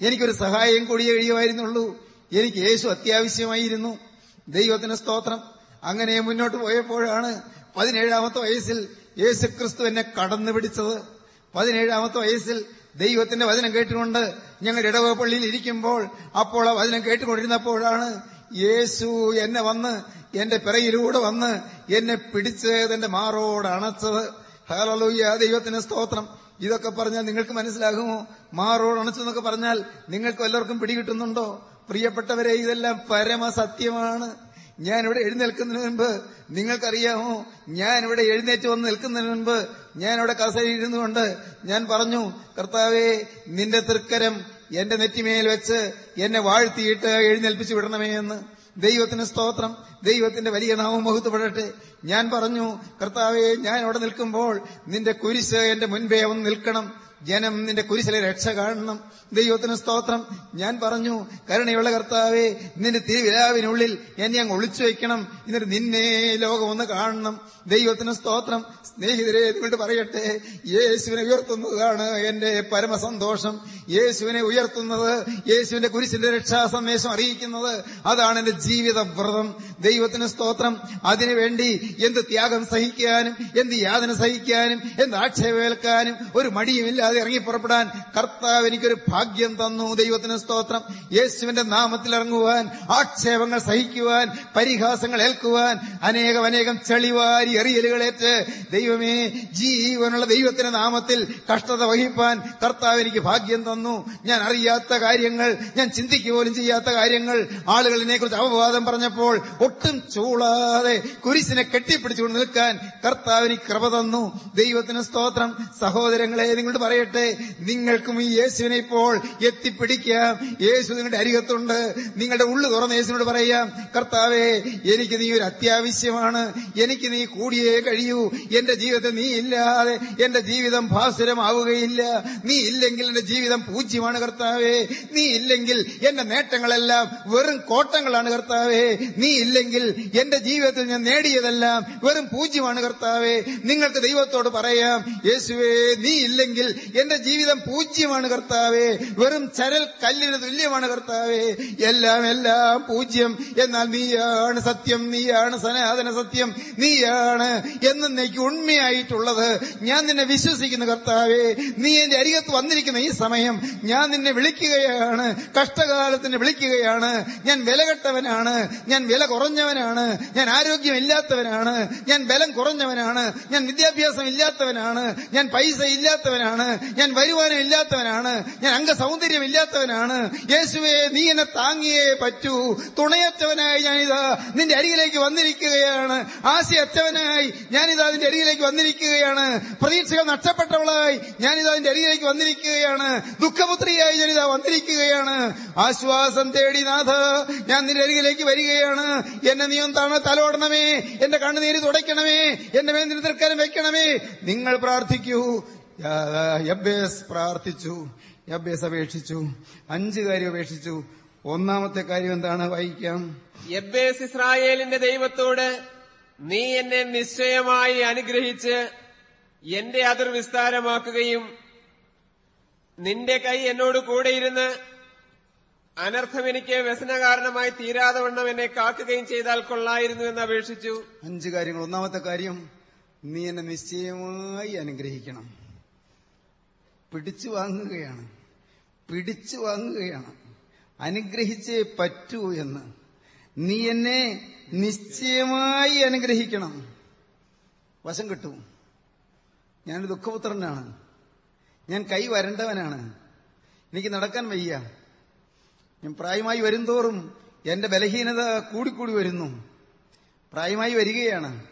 എനിക്കൊരു സഹായം കൂടിയേ കഴിയുമായിരുന്നുള്ളൂ. എനിക്ക് യേശു അത്യാവശ്യമായിരുന്നു. ദൈവത്തിന് സ്തോത്രം. അങ്ങനെ മുന്നോട്ട് പോയപ്പോഴാണ് പതിനേഴാമത്തെ വയസ്സിൽ യേശു ക്രിസ്തു എന്നെ കടന്നു പിടിച്ചത്. പതിനേഴാമത്തെ വയസ്സിൽ ദൈവത്തിന്റെ വചനം കേട്ടുകൊണ്ട് ഞങ്ങൾ ഇടവ പള്ളിയിൽ ഇരിക്കുമ്പോൾ അപ്പോൾ ആ വചനം കേട്ടുകൊണ്ടിരുന്നപ്പോഴാണ് യേശു എന്നെ വന്ന് എന്റെ പിറയിലൂടെ വന്ന് എന്നെ പിടിച്ച് എന്റെ മാറോട് അണച്ചത്. ഹലോയ്യ ദൈവത്തിന് സ്തോത്രം. ഇതൊക്കെ പറഞ്ഞാൽ നിങ്ങൾക്ക് മനസ്സിലാകുമോ? മാറോട് അണച്ചെന്നൊക്കെ പറഞ്ഞാൽ നിങ്ങൾക്ക് എല്ലാവർക്കും പിടികിട്ടുന്നുണ്ടോ? പ്രിയപ്പെട്ടവരെ ഇതെല്ലാം പരമസത്യമാണ്. ഞാൻ ഇവിടെ എഴുന്നേൽക്കുന്നതിന് മുൻപ് നിങ്ങൾക്കറിയാമോ? ഞാൻ ഇവിടെ എഴുന്നേറ്റ് വന്ന് നിൽക്കുന്നതിന് മുൻപ് ഞാൻ ഇവിടെ കസേരയിൽ ഇരുന്നുകൊണ്ട് ഞാൻ പറഞ്ഞു കർത്താവേ നിന്റെ തൃക്കരം എന്റെ നെറ്റിമേൽ വെച്ച് എന്നെ വാഴ്ത്തിയിട്ട് എഴുന്നേൽപ്പിച്ചു വിടണമേ എന്ന്. ദൈവത്തിന് സ്തോത്രം. ദൈവത്തിന്റെ വലിയ നാമം മുഹത്തുപെടട്ടെ ഞാൻ പറഞ്ഞു കർത്താവെ ഞാൻ അവിടെ നിൽക്കുമ്പോൾ നിന്റെ കുരിശ് എന്റെ മുൻപേ ഒന്ന് നിൽക്കണം. ജനം നിന്റെ കുരിശിലെ രക്ഷ കാണണം. ദൈവത്തിന് സ്തോത്രം. ഞാൻ പറഞ്ഞു കരുണയുള്ള കർത്താവേ നിന്റെ തിരുവിലാവിനുള്ളിൽ എന്നെ അങ്ങ് ഒളിച്ചു വയ്ക്കണം. എന്നിട്ട് നിന്നെ ലോകം ഒന്ന് കാണണം. ദൈവത്തിന് സ്തോത്രം. സ്നേഹിതരെ നിങ്ങളുടെ പറയട്ടെ. യേശുവിനെ ഉയർത്തുന്നതാണ് എന്റെ പരമസന്തോഷം. യേശുവിനെ ഉയർത്തുന്നത് യേശുവിന്റെ കുരിശിന്റെ രക്ഷാ സന്ദേശം അറിയിക്കുന്നത് അതാണ് എന്റെ ജീവിതവ്രതം. ദൈവത്തിന് സ്തോത്രം. അതിനുവേണ്ടി എന്ത് ത്യാഗം സഹിക്കാനും എന്ത് യാതന സഹിക്കാനും എന്ത് ആക്ഷേപേൽക്കാനും ഒരു മടിയുമില്ലാതെ ഇറങ്ങി പുറപ്പെടാൻ കർത്താവ് എനിക്കൊരു ഭാഗ്യം തന്നു. ദൈവത്തിന് സ്തോത്രം. യേശുവിന്റെ നാമത്തിൽ ഇറങ്ങുവാൻ ആക്ഷേപങ്ങൾ സഹിക്കുവാൻ പരിഹാസങ്ങൾ ഏൽക്കുവാൻ അനേകം അനേകം ചെളിവാരി എറിയലുകളേറ്റ് ദൈവമേ ജീവനുള്ള ദൈവത്തിന്റെ നാമത്തിൽ കഷ്ടത വഹിപ്പാൻ കർത്താവ് എനിക്ക് ഭാഗ്യം തന്നു. ഞാൻ അറിയാത്ത കാര്യങ്ങൾ ഞാൻ ചിന്തിക്കുക പോലും ചെയ്യാത്ത കാര്യങ്ങൾ ആളുകൾ ഇതിനെക്കുറിച്ച് അവവാദം പറഞ്ഞപ്പോൾ ഒട്ടും ചൂളാതെ കുരിശിനെ കെട്ടിപ്പിടിച്ചുകൊണ്ട് നിൽക്കാൻ കർത്താവിന് കൃപ തന്നു. ദൈവത്തിന് സ്തോത്രം. സഹോദരങ്ങളെ നിങ്ങളോട് പറയട്ടെ. നിങ്ങൾക്കും ഈ യേശുവിനെ ഇപ്പോൾ എത്തിപ്പിടിക്കാം. യേശു നിങ്ങളുടെ അരികത്തുണ്ട്. നിങ്ങളുടെ ഉള്ളു തുറന്ന് യേശുവിനോട് പറയാം കർത്താവേ എനിക്ക് നീ ഒരു അത്യാവശ്യമാണ്. എനിക്ക് നീ കൂടിയേ കഴിയൂ. എന്റെ ജീവിതത്തിൽ നീ ഇല്ലാതെ എന്റെ ജീവിതം ഭാസുരമാവുകയില്ല. നീ ഇല്ലെങ്കിൽ എന്റെ ജീവിതം പൂജ്യമാണ് കർത്താവേ. നീ ഇല്ലെങ്കിൽ എന്റെ നേട്ടങ്ങളെല്ലാം വെറും കോട്ടങ്ങളാണ് കർത്താവേ. നീ ഇല്ലെങ്കിൽ എന്റെ ജീവിതത്തിൽ ഞാൻ നേടിയതെല്ലാം വെറും പൂജ്യമാണ് കർത്താവേ. നിങ്ങൾക്ക് ദൈവത്തോട് പറയാം യേശുവേ നീ ഇല്ലെങ്കിൽ എന്റെ ജീവിതം പൂജ്യമാണ് കർത്താവേ. വെറും ചരൽ കല്ലിന് തുല്യമാണ് കർത്താവേ. എല്ലാം എല്ലാം പൂജ്യം. എന്നാൽ നീയാണ് സത്യം നീയാണ് സനാതന സത്യം നീയാണ് എന്നേക്ക് ഉണ്മയായിട്ടുള്ളത്. ഞാൻ നിന്നെ വിശ്വസിക്കുന്നു കർത്താവേ. നീ എന്റെ അരികത്ത് വന്നിരിക്കുന്ന ഈ സമയം ഞാൻ നിന്നെ വിളിക്കുകയാണ്. കഷ്ടകാലത്തിന് വിളിക്കുകയാണ്. ഞാൻ വിലകെട്ടവനാണ്. ഞാൻ വില കുറഞ്ഞവനാണ്. ഞാൻ ആരോഗ്യമില്ലാത്തവനാണ്. ഞാൻ ബലം കുറഞ്ഞവനാണ്. ഞാൻ വിദ്യാഭ്യാസം ഇല്ലാത്തവനാണ് ഞാൻ പൈസ ഇല്ലാത്തവനാണ് ഞാൻ വരുമാനം ഇല്ലാത്തവനാണ് ഞാൻ അംഗസൗന്ദര്യം ഇല്ലാത്തവനാണ് യേശുവെ നീ എന്നെ താങ്ങിയേ പറ്റൂ. തുണയറ്റവനായി ഞാനിതാ നിന്റെ അരികിലേക്ക് വന്നിരിക്കുകയാണ്. ആശയറ്റവനായി ഞാനിതാ നിന്റെ അരികിലേക്ക് വന്നിരിക്കുകയാണ്. പ്രതീക്ഷകൾ നഷ്ടപ്പെട്ടവളായി ഞാനിതാ നിന്റെ അരികിലേക്ക് വന്നിരിക്കുകയാണ്. ദുഃഖപുത്രിയായി ഞാനിതാ വന്നിരിക്കുകയാണ്. ആശ്വാസം തേടി നാഥ ഞാൻ നിന്റെ അരികിലേക്ക് വരികയാണ്. എന്നെ നീ ഒന്നാണ് തലോടണമേ. എന്റെ കണ്ണുനീര് തുടയ്ക്കണമേ. എന്റെ മേൽ നിരന്തരക്കാരം വെക്കണമേ നിങ്ങൾ പ്രാർത്ഥിക്കൂ. പ്രാർത്ഥിച്ചു. യബ്ബേസ് അപേക്ഷിച്ചു. അഞ്ച് കാര്യം അപേക്ഷിച്ചു. ഒന്നാമത്തെ കാര്യം എന്താണ്? വായിക്കാം. യബ്ബേസ് ഇസ്രായേലിന്റെ ദൈവത്തോട് നീ എന്നെ നിശ്ചയമായി അനുഗ്രഹിച്ച് എന്റെ അതിർ വിസ്താരമാക്കുകയും നിന്റെ കൈ എന്നോട് കൂടെയിരുന്ന് അനർത്ഥം എനിക്ക് വ്യസന കാരണമായി തീരാതെ വണ്ണം എന്നെ കാക്കുകയും ചെയ്താൽ കൊള്ളായിരുന്നു എന്ന് അപേക്ഷിച്ചു. അഞ്ച് കാര്യങ്ങൾ. ഒന്നാമത്തെ കാര്യം നീ എന്നെ നിശ്ചയമായി അനുഗ്രഹിക്കണം. പിടിച്ചു വാങ്ങുകയാണ്. പിടിച്ചു വാങ്ങുകയാണ്. അനുഗ്രഹിച്ചേ പറ്റൂ എന്ന്. നീ എന്നെ നിശ്ചയമായി അനുഗ്രഹിക്കണം. വശം കിട്ടും. ഞാൻ ദുഃഖപുത്രനാണ്. ഞാൻ കൈ വരണ്ടവനാണ്. എനിക്ക് നടക്കാൻ വയ്യ. ഞാൻ പ്രായമായി വരുംതോറും എന്റെ ബലഹീനത കൂടിക്കൂടി വരുന്നു. പ്രായമായി വരികയാണ്.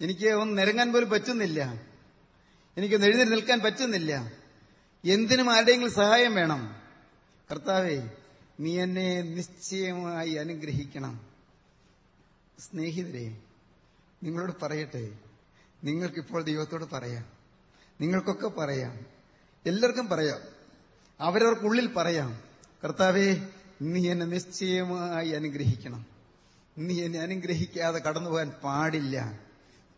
എനിക്ക് ഒന്ന് നിരങ്ങാൻ പോലും പറ്റുന്നില്ല. എനിക്കൊന്ന് എഴുന്നേറ്റ് നിൽക്കാൻ പറ്റുന്നില്ല. എന്തിനും ആരുടെയെങ്കിലും സഹായം വേണം. കർത്താവേ നീ എന്നെ നിശ്ചയമായി അനുഗ്രഹിക്കണം. സ്നേഹിതരെ നിങ്ങളോട് പറയട്ടെ. നിങ്ങൾക്കിപ്പോൾ ദൈവത്തോട് പറയാം. നിങ്ങൾക്കൊക്കെ പറയാം. എല്ലാവർക്കും പറയാം. അവരവർക്കുള്ളിൽ പറയാം. കർത്താവേ നീ എന്നെ നിശ്ചയമായി അനുഗ്രഹിക്കണം. നീ എന്നെ അനുഗ്രഹിക്കാതെ കടന്നു പോകാൻ പാടില്ല.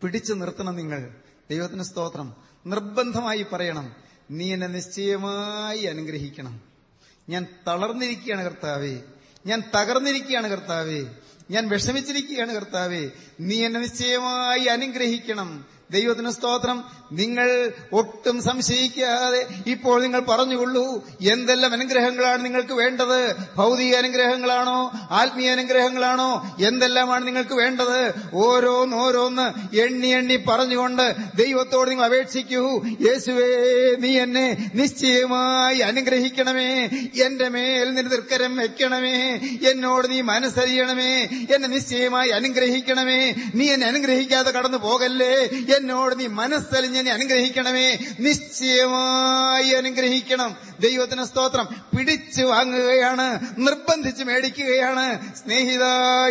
പിടിച്ചു നിർത്തണം നിങ്ങൾ. ദൈവത്തിന് സ്തോത്രം. നിർബന്ധമായി പറയണം. നീ എന്നെ നിശ്ചയമായി അനുഗ്രഹിക്കണം. ഞാൻ തളർന്നിരിക്കുകയാണ് കർത്താവേ. ഞാൻ തകർന്നിരിക്കുകയാണ് കർത്താവേ. ഞാൻ വിഷമിച്ചിരിക്കുകയാണ് കർത്താവേ. നീ എന്നെ നിശ്ചയമായി അനുഗ്രഹിക്കണം. ദൈവത്തിന് സ്തോത്രം. നിങ്ങൾ ഒട്ടും സംശയിക്കാതെ ഇപ്പോൾ നിങ്ങൾ പറഞ്ഞുകൊള്ളൂ. എന്തെല്ലാം അനുഗ്രഹങ്ങളാണ് നിങ്ങൾക്ക് വേണ്ടത്? ഭൗതിക അനുഗ്രഹങ്ങളാണോ? ആത്മീയ അനുഗ്രഹങ്ങളാണോ? എന്തെല്ലാമാണ് നിങ്ങൾക്ക് വേണ്ടത്? ഓരോന്നോരോന്ന് എണ്ണി എണ്ണി പറഞ്ഞുകൊണ്ട് ദൈവത്തോട് നിങ്ങൾ അപേക്ഷിക്കൂ. യേശുവേ നീ എന്നെ നിശ്ചയമായി അനുഗ്രഹിക്കണമേ. എന്റെ മേൽ നിന്റെ തൃക്കരം വെക്കണമേ. എന്നോട് നീ മനസ്സറിയണമേ എന്നെ നിശ്ചയമായി അനുഗ്രഹിക്കണമേ. നീ എന്നെ അനുഗ്രഹിക്കാതെ കടന്നു പോകല്ലേ? എന്നോട് നീ മനസ്സലിഞ്ഞ് എന്നെ അനുഗ്രഹിക്കണമേ. നിശ്ചയമായി അനുഗ്രഹിക്കണം. ദൈവത്തിന് സ്തോത്രം. പിടിച്ചു വാങ്ങുകയാണ്. നിർബന്ധിച്ച് മേടിക്കുകയാണ്. സ്നേഹിത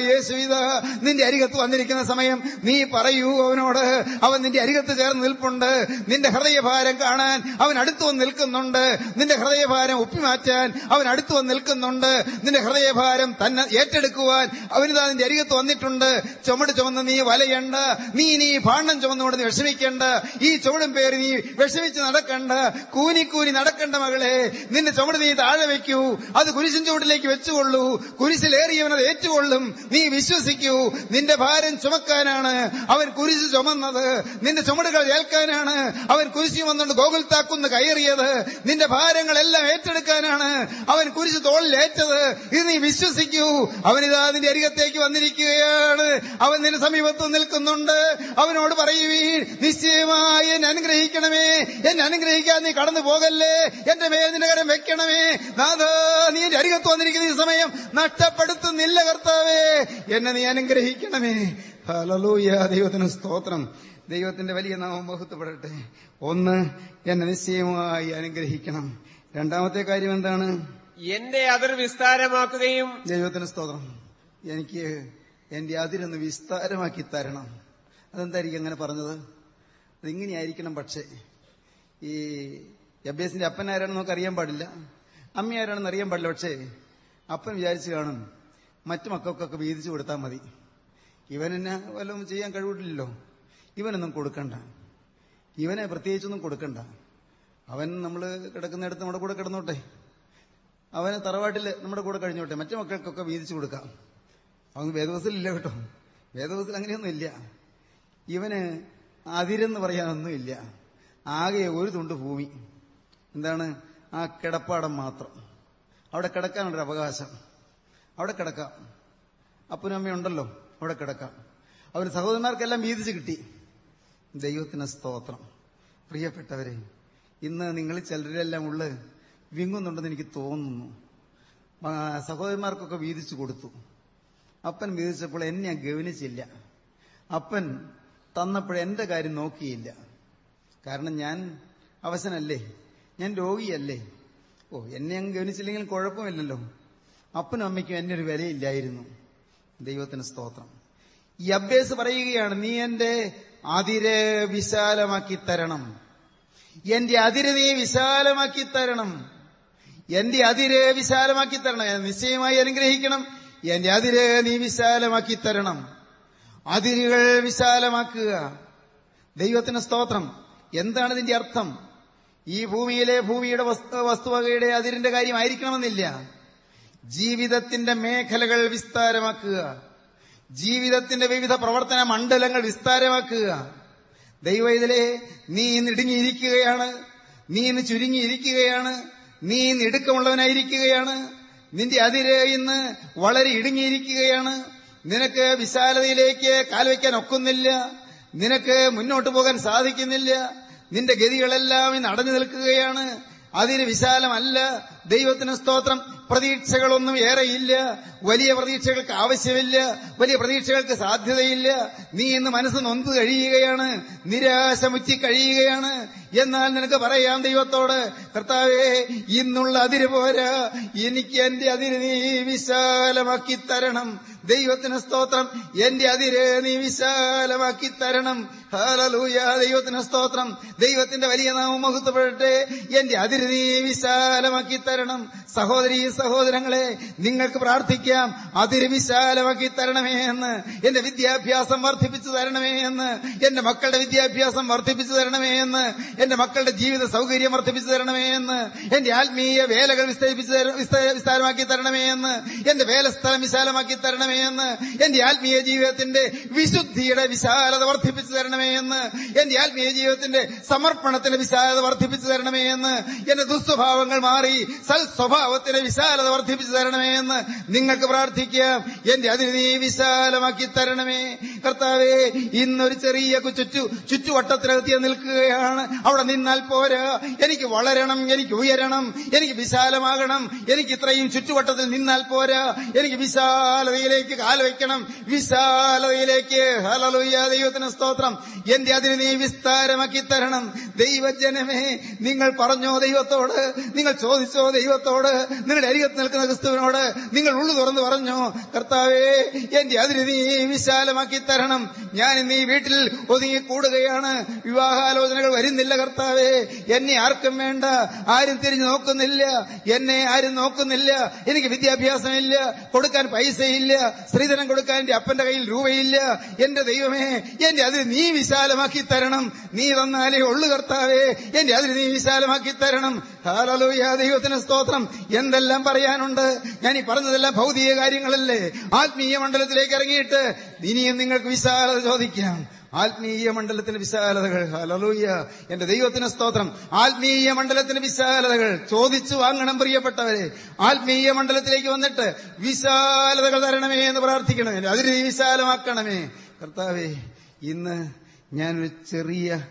യേശുവിത നിന്റെ അരികത്ത് വന്നിരിക്കുന്ന സമയം നീ പറയൂ അവനോട്. അവൻ നിന്റെ അരികത്ത് ചേർന്ന് നിൽപ്പുണ്ട്. നിന്റെ ഹൃദയഭാരം കാണാൻ അവൻ അടുത്തു വന്ന് നിൽക്കുന്നുണ്ട്. നിന്റെ ഹൃദയഭാരം ഒപ്പിമാറ്റാൻ അവൻ അടുത്തു വന്ന് നിൽക്കുന്നുണ്ട്. നിന്റെ ഹൃദയഭാരം തന്നെ ഏറ്റെടുക്കുവാൻ അവനിതാ നിന്റെ അരികത്ത് വന്നിട്ടുണ്ട്. ചുമട് ചുമന്ന് നീ വലയണ്ട. നീ നീ ഭാണ്ഡം ചുമന്നുകൊണ്ട് നീ വിഷമിക്കേണ്ട. ഈ ചുവടും പേര് നീ വിഷമിച്ച് നടക്കണ്ട. കൂനി കൂനി നടക്കണ്ട മകളെ. നിന്റെ ചുവട് നീ താഴെ വെക്കൂ അത് കുരിശിൻ ചുവട്ടിലേക്ക് വെച്ചുകൊള്ളൂ. കുരിശിലേറിയവൻ അത് ഏറ്റുകൊള്ളും. നീ വിശ്വസിക്കൂ. നിന്റെ ഭാരം ചുമക്കാനാണ്. അവൻ കുരിശ് ചുമന്നത്. നിന്റെ ചുമടുകൾ ഏൽക്കാനാണ്. അവൻ കുരിശ് വന്നുകൊണ്ട് ഗോകുൽ താക്കുന്ന് കയറിയത്. നിന്റെ ഭാരങ്ങളെല്ലാം ഏറ്റെടുക്കാനാണ്. അവൻ കുരിശ് തോളിലേറ്റത് ഇത് നീ വിശ്വസിക്കൂ. അവനിതാ നിന്റെ അരികത്തേക്ക് വന്നിരിക്കുകയാണ്. അവൻ നിന്റെ സമീപത്ത് നിൽക്കുന്നുണ്ട്. അവനോട് പറയുവീൻ നിശ്ചയമായി എന്നെ അനുഗ്രഹിക്കണമേ. എന്നെ അനുഗ്രഹിക്കാൻ നീ കടന്നു പോകല്ലേ. എന്റെ മേൽ നിന്റെ കരം വെക്കണമേ. നാഥ നീ എന്റെ അരികത്ത് വന്നിരിക്കുന്ന ഈ സമയം നഷ്ടപ്പെടുത്തുന്നില്ല കർത്താവേ. എന്നെ നീ അനുഗ്രഹിക്കണമേ. ഹലലൂയ ദൈവത്തിന് സ്തോത്രം. ദൈവത്തിന്റെ വലിയ നാമം ബഹുത്തപ്പെടട്ടെ ഒന്ന് എന്നെ നിശ്ചയമായി അനുഗ്രഹിക്കണം. രണ്ടാമത്തെ കാര്യം എന്താണ്? എന്റെ അതിർ വിസ്താരമാക്കുകയും ദൈവത്തിന് സ്തോത്രം. എനിക്ക് എന്റെ അതിരൊന്ന് വിസ്താരമാക്കി തരണം. അതെന്തായിരിക്കും അങ്ങനെ പറഞ്ഞത്? അതിങ്ങനെയായിരിക്കണം പക്ഷേ. ഈ അബ്ബേസിന്റെ അപ്പൻ ആരാണെന്ന് നമുക്ക് അറിയാൻ പാടില്ല. അമ്മ ആരാണെന്ന് അറിയാൻ പാടില്ല പക്ഷേ. അപ്പൻ വിചാരിച്ചു കാണും മറ്റു മക്കൾക്കൊക്കെ വീതിച്ചു കൊടുത്താൽ മതി. ഇവനെന്നെ വല്ലതും ചെയ്യാൻ കഴിവില്ലല്ലോ ഇവനൊന്നും കൊടുക്കണ്ട. ഇവനെ പ്രത്യേകിച്ചൊന്നും കൊടുക്കണ്ട. അവൻ നമ്മൾ കിടക്കുന്നിടത്ത് നമ്മുടെ കൂടെ കിടന്നോട്ടെ. അവന് തറവാട്ടിൽ നമ്മുടെ കൂടെ കഴിഞ്ഞോട്ടെ. മറ്റു മക്കൾക്കൊക്കെ വീതിച്ചു കൊടുക്കാം. അവൻ വേദവസിലില്ല കേട്ടോ. വേദവസിൽ അങ്ങനെയൊന്നും ഇല്ല ഇവന് അതിരെന്ന് പറയാനൊന്നുമില്ല ആകെ ഒരു തുണ്ട് ഭൂമി. എന്താണ്? ആ കിടപ്പാടം മാത്രം. അവിടെ കിടക്കാനുള്ളൊരു അവകാശം. അവിടെ കിടക്കാം. അപ്പനും അമ്മയുണ്ടല്ലോ അവിടെ കിടക്കാം. അവന് സഹോദരന്മാർക്കെല്ലാം വീതിച്ച് കിട്ടി. ദൈവത്തിന് സ്തോത്രം. പ്രിയപ്പെട്ടവരെ ഇന്ന് നിങ്ങൾ ചിലരെല്ലാം ഉള്ള വിങ്ങുന്നുണ്ടെന്ന് എനിക്ക് തോന്നുന്നു. സഹോദരന്മാർക്കൊക്കെ വീതിച്ചു കൊടുത്തു. അപ്പൻ വീതിച്ചപ്പോൾ എന്നെ ഗവനിച്ചില്ല അപ്പൻ തന്നപ്പോൾ എന്റെ കാര്യം നോക്കിയില്ല. കാരണം ഞാൻ അവസനല്ലേ ഞാൻ രോഗിയല്ലേ? ഓ എന്നെ അങ്ങ് ഗവനിച്ചില്ലെങ്കിൽ കുഴപ്പമില്ലല്ലോ. അപ്പനും അമ്മയ്ക്കും എന്നെ ഒരു വിലയില്ലായിരുന്നു. ദൈവത്തിന് സ്തോത്രം. ഈ അബ്ബേസ് പറയുകയാണ് നീ എന്റെ അതിരെ വിശാലമാക്കി തരണം. എന്റെ അതിര് നീ വിശാലമാക്കി തരണം. എന്റെ അതിര് വിശാലമാക്കി തരണം. നിശ്ചയമായി അനുഗ്രഹിക്കണം. എന്റെ അതിര് നീ വിശാലമാക്കി തരണം. അതിരുകൾ വിശാലമാക്കുക. ദൈവത്തിന് സ്തോത്രം. എന്താണ് ഇതിന്റെ അർത്ഥം? ഈ ഭൂമിയിലെ ഭൂമിയുടെ വസ്തു വസ്തുവകയുടെ അതിരിന്റെ കാര്യമായിരിക്കണമെന്നില്ല. ജീവിതത്തിന്റെ മേഖലകൾ വിസ്താരമാക്കുക. ജീവിതത്തിന്റെ വിവിധ പ്രവർത്തന മണ്ഡലങ്ങൾ വിസ്താരമാക്കുക. ദൈവ ഇതിലെ നീ ഇന്ന് ഇടുങ്ങിയിരിക്കുകയാണ്. നീ ഇന്ന് ചുരുങ്ങിയിരിക്കുകയാണ്. നീ ഇന്ന് ഇടുക്കമുള്ളവനായിരിക്കുകയാണ്. നിന്റെ അതിര് ഇന്ന് വളരെ ഇടുങ്ങിയിരിക്കുകയാണ്. നിനക്ക് വിശാലതയിലേക്ക് കാൽവയ്ക്കാൻ ഒക്കുന്നില്ല. നിനക്ക് മുന്നോട്ട് പോകാൻ സാധിക്കുന്നില്ല. നിന്റെ ഗതികളെല്ലാം ഇന്ന് അടഞ്ഞു നിൽക്കുകയാണ്. അതിന് വിശാലമല്ല. ദൈവത്തിന് സ്തോത്രം. പ്രതീക്ഷകളൊന്നും ഏറെയില്ല. വലിയ പ്രതീക്ഷകൾക്ക് ആവശ്യമില്ല. വലിയ പ്രതീക്ഷകൾക്ക് സാധ്യതയില്ല. നീ ഇന്ന് മനസ്സ് നൊന്ത് കഴിയുകയാണ്. നിരാശ മുറ്റി കഴിയുകയാണ്. എന്നാൽ നിനക്ക് പറയാം ദൈവത്തോട് കർത്താവേ ഇന്നുള്ള അതിര് പോരാ. എനിക്ക് എന്റെ അതിര് നീ വിശാലമാക്കി തരണം. ദൈവത്തിന് സ്തോത്രം. എന്റെ അതിരേ നീ വിശാലമാക്കി തരണം. ഹാലലൂയ ദൈവത്തിന് സ്തോത്രം. ദൈവത്തിന്റെ വലിയ നാമം മഹത്വപ്പെടട്ടെ. എന്റെ അതിരുതി വിശാലമാക്കി തരണം. സഹോദരി സഹോദരങ്ങളെ നിങ്ങൾക്ക് പ്രാർത്ഥിക്കാം. അതിര് വിശാലമാക്കി തരണമേ എന്ന്. എന്റെ വിദ്യാഭ്യാസം വർദ്ധിപ്പിച്ചു തരണമേ എന്ന്. എന്റെ മക്കളുടെ വിദ്യാഭ്യാസം വർദ്ധിപ്പിച്ചു തരണമേ എന്ന്. എന്റെ മക്കളുടെ ജീവിത സൗകര്യം വർദ്ധിപ്പിച്ചു തരണമേ എന്ന്. എന്റെ ആത്മീയ വേലകൾ വിസ്താരമാക്കി തരണമേ എന്ന്. എന്റെ വേലസ്ഥലം വിശാലമാക്കി തരണമേ എന്ന്. എന്റെ ആത്മീയ ജീവിതത്തിന്റെ വിശുദ്ധിയുടെ വിശാലത വർദ്ധിപ്പിച്ചു തരണമേ എന്ന് എന്റെ ആത്മീയ ജീവിതത്തിന്റെ സമർപ്പണത്തിന്റെ വിശാലത വർദ്ധിപ്പിച്ചു തരണമേ എന്ന് എന്റെ ദുസ്വഭാവങ്ങൾ മാറി സൽ സ്വഭാവത്തിന്റെ വിശാലത വർദ്ധിപ്പിച്ചു തരണമേ എന്ന് നിങ്ങൾക്ക് പ്രാർത്ഥിക്കാം. എന്റെ അതിന് നീ വിശാലമാക്കി തരണമേ. കർത്താവേ ഇന്നൊരു ചെറിയ ചുറ്റു ചുറ്റുവട്ടത്തിനകത്ത് നിൽക്കുകയാണ്. അവിടെ നിന്നാൽ പോരാ. എനിക്ക് വളരണം എനിക്ക് ഉയരണം എനിക്ക് വിശാലമാകണം. എനിക്ക് ഇത്രയും ചുറ്റുവട്ടത്തിൽ നിന്നാൽ പോരാ. എനിക്ക് വിശാലതയിലേക്ക് കാൽവെക്കണം വിശാലതയിലേക്ക്. ഹലലുയ്യ ദൈവത്തിന് സ്തോത്രം. എന്റെ അതിന് നീ വിസ്താരമാക്കി തരണം. ദൈവജനമേ നിങ്ങൾ പറഞ്ഞോ ദൈവത്തോട്? നിങ്ങൾ ചോദിച്ചോ ദൈവത്തോട്? നിങ്ങളുടെ അരികത്ത് നിൽക്കുന്ന ക്രിസ്തുവിനോട് നിങ്ങൾ ഉള്ളു തുറന്ന് പറഞ്ഞോ? കർത്താവേ എന്റെ അതിന് നീ വിശാലമാക്കി തരണം. ഞാൻ ഇന്ന് ഈ വീട്ടിൽ ഒതുങ്ങി കൂടുകയാണ് വിവാഹാലോചനകൾ വരുന്നില്ല കർത്താവേ. എന്നെ ആർക്കും വേണ്ട. ആരും തിരിഞ്ഞു നോക്കുന്നില്ല. എന്നെ ആരും നോക്കുന്നില്ല. എനിക്ക് വിദ്യാഭ്യാസമില്ല. കൊടുക്കാൻ പൈസയില്ല. സ്ത്രീധനം കൊടുക്കാൻ എന്റെ അപ്പന്റെ കയ്യിൽ രൂപയില്ല. എന്റെ ദൈവമേ എന്റെ അതിന് നീ വിശാലമാക്കി തരണം. നീ തന്നാലേ ഉള്ളു കർത്താവേ. എന്റെ അതിന് നീ വിശാലമാക്കി തരണം. ഹാലലൂയ ദൈവത്തിന് സ്തോത്രം. എന്തെല്ലാം പറയാനുണ്ട്? ഞാൻ ഈ പറഞ്ഞതെല്ലാം ഭൗതിക കാര്യങ്ങളല്ലേ? ആത്മീയ മണ്ഡലത്തിലേക്ക് ഇറങ്ങിയിട്ട് ഇനിയും നിങ്ങൾക്ക് വിശാലത ചോദിക്കാം. ആത്മീയ മണ്ഡലത്തിന്റെ വിശാലതകൾ. ഹലലൂയ എന്റെ ദൈവത്തിന് സ്തോത്രം. ആത്മീയ മണ്ഡലത്തിന്റെ വിശാലതകൾ. ചോദിച്ചു വാങ്ങണം പ്രിയപ്പെട്ടവരെ. ആത്മീയ മണ്ഡലത്തിലേക്ക് വന്നിട്ട് വിശാലതകൾ തരണമേ എന്ന് പ്രാർത്ഥിക്കണമേ അതിന് വിശാലമാക്കണമേ. കർത്താവേ ഇന്ന് ഞാനൊരു ചെറിയ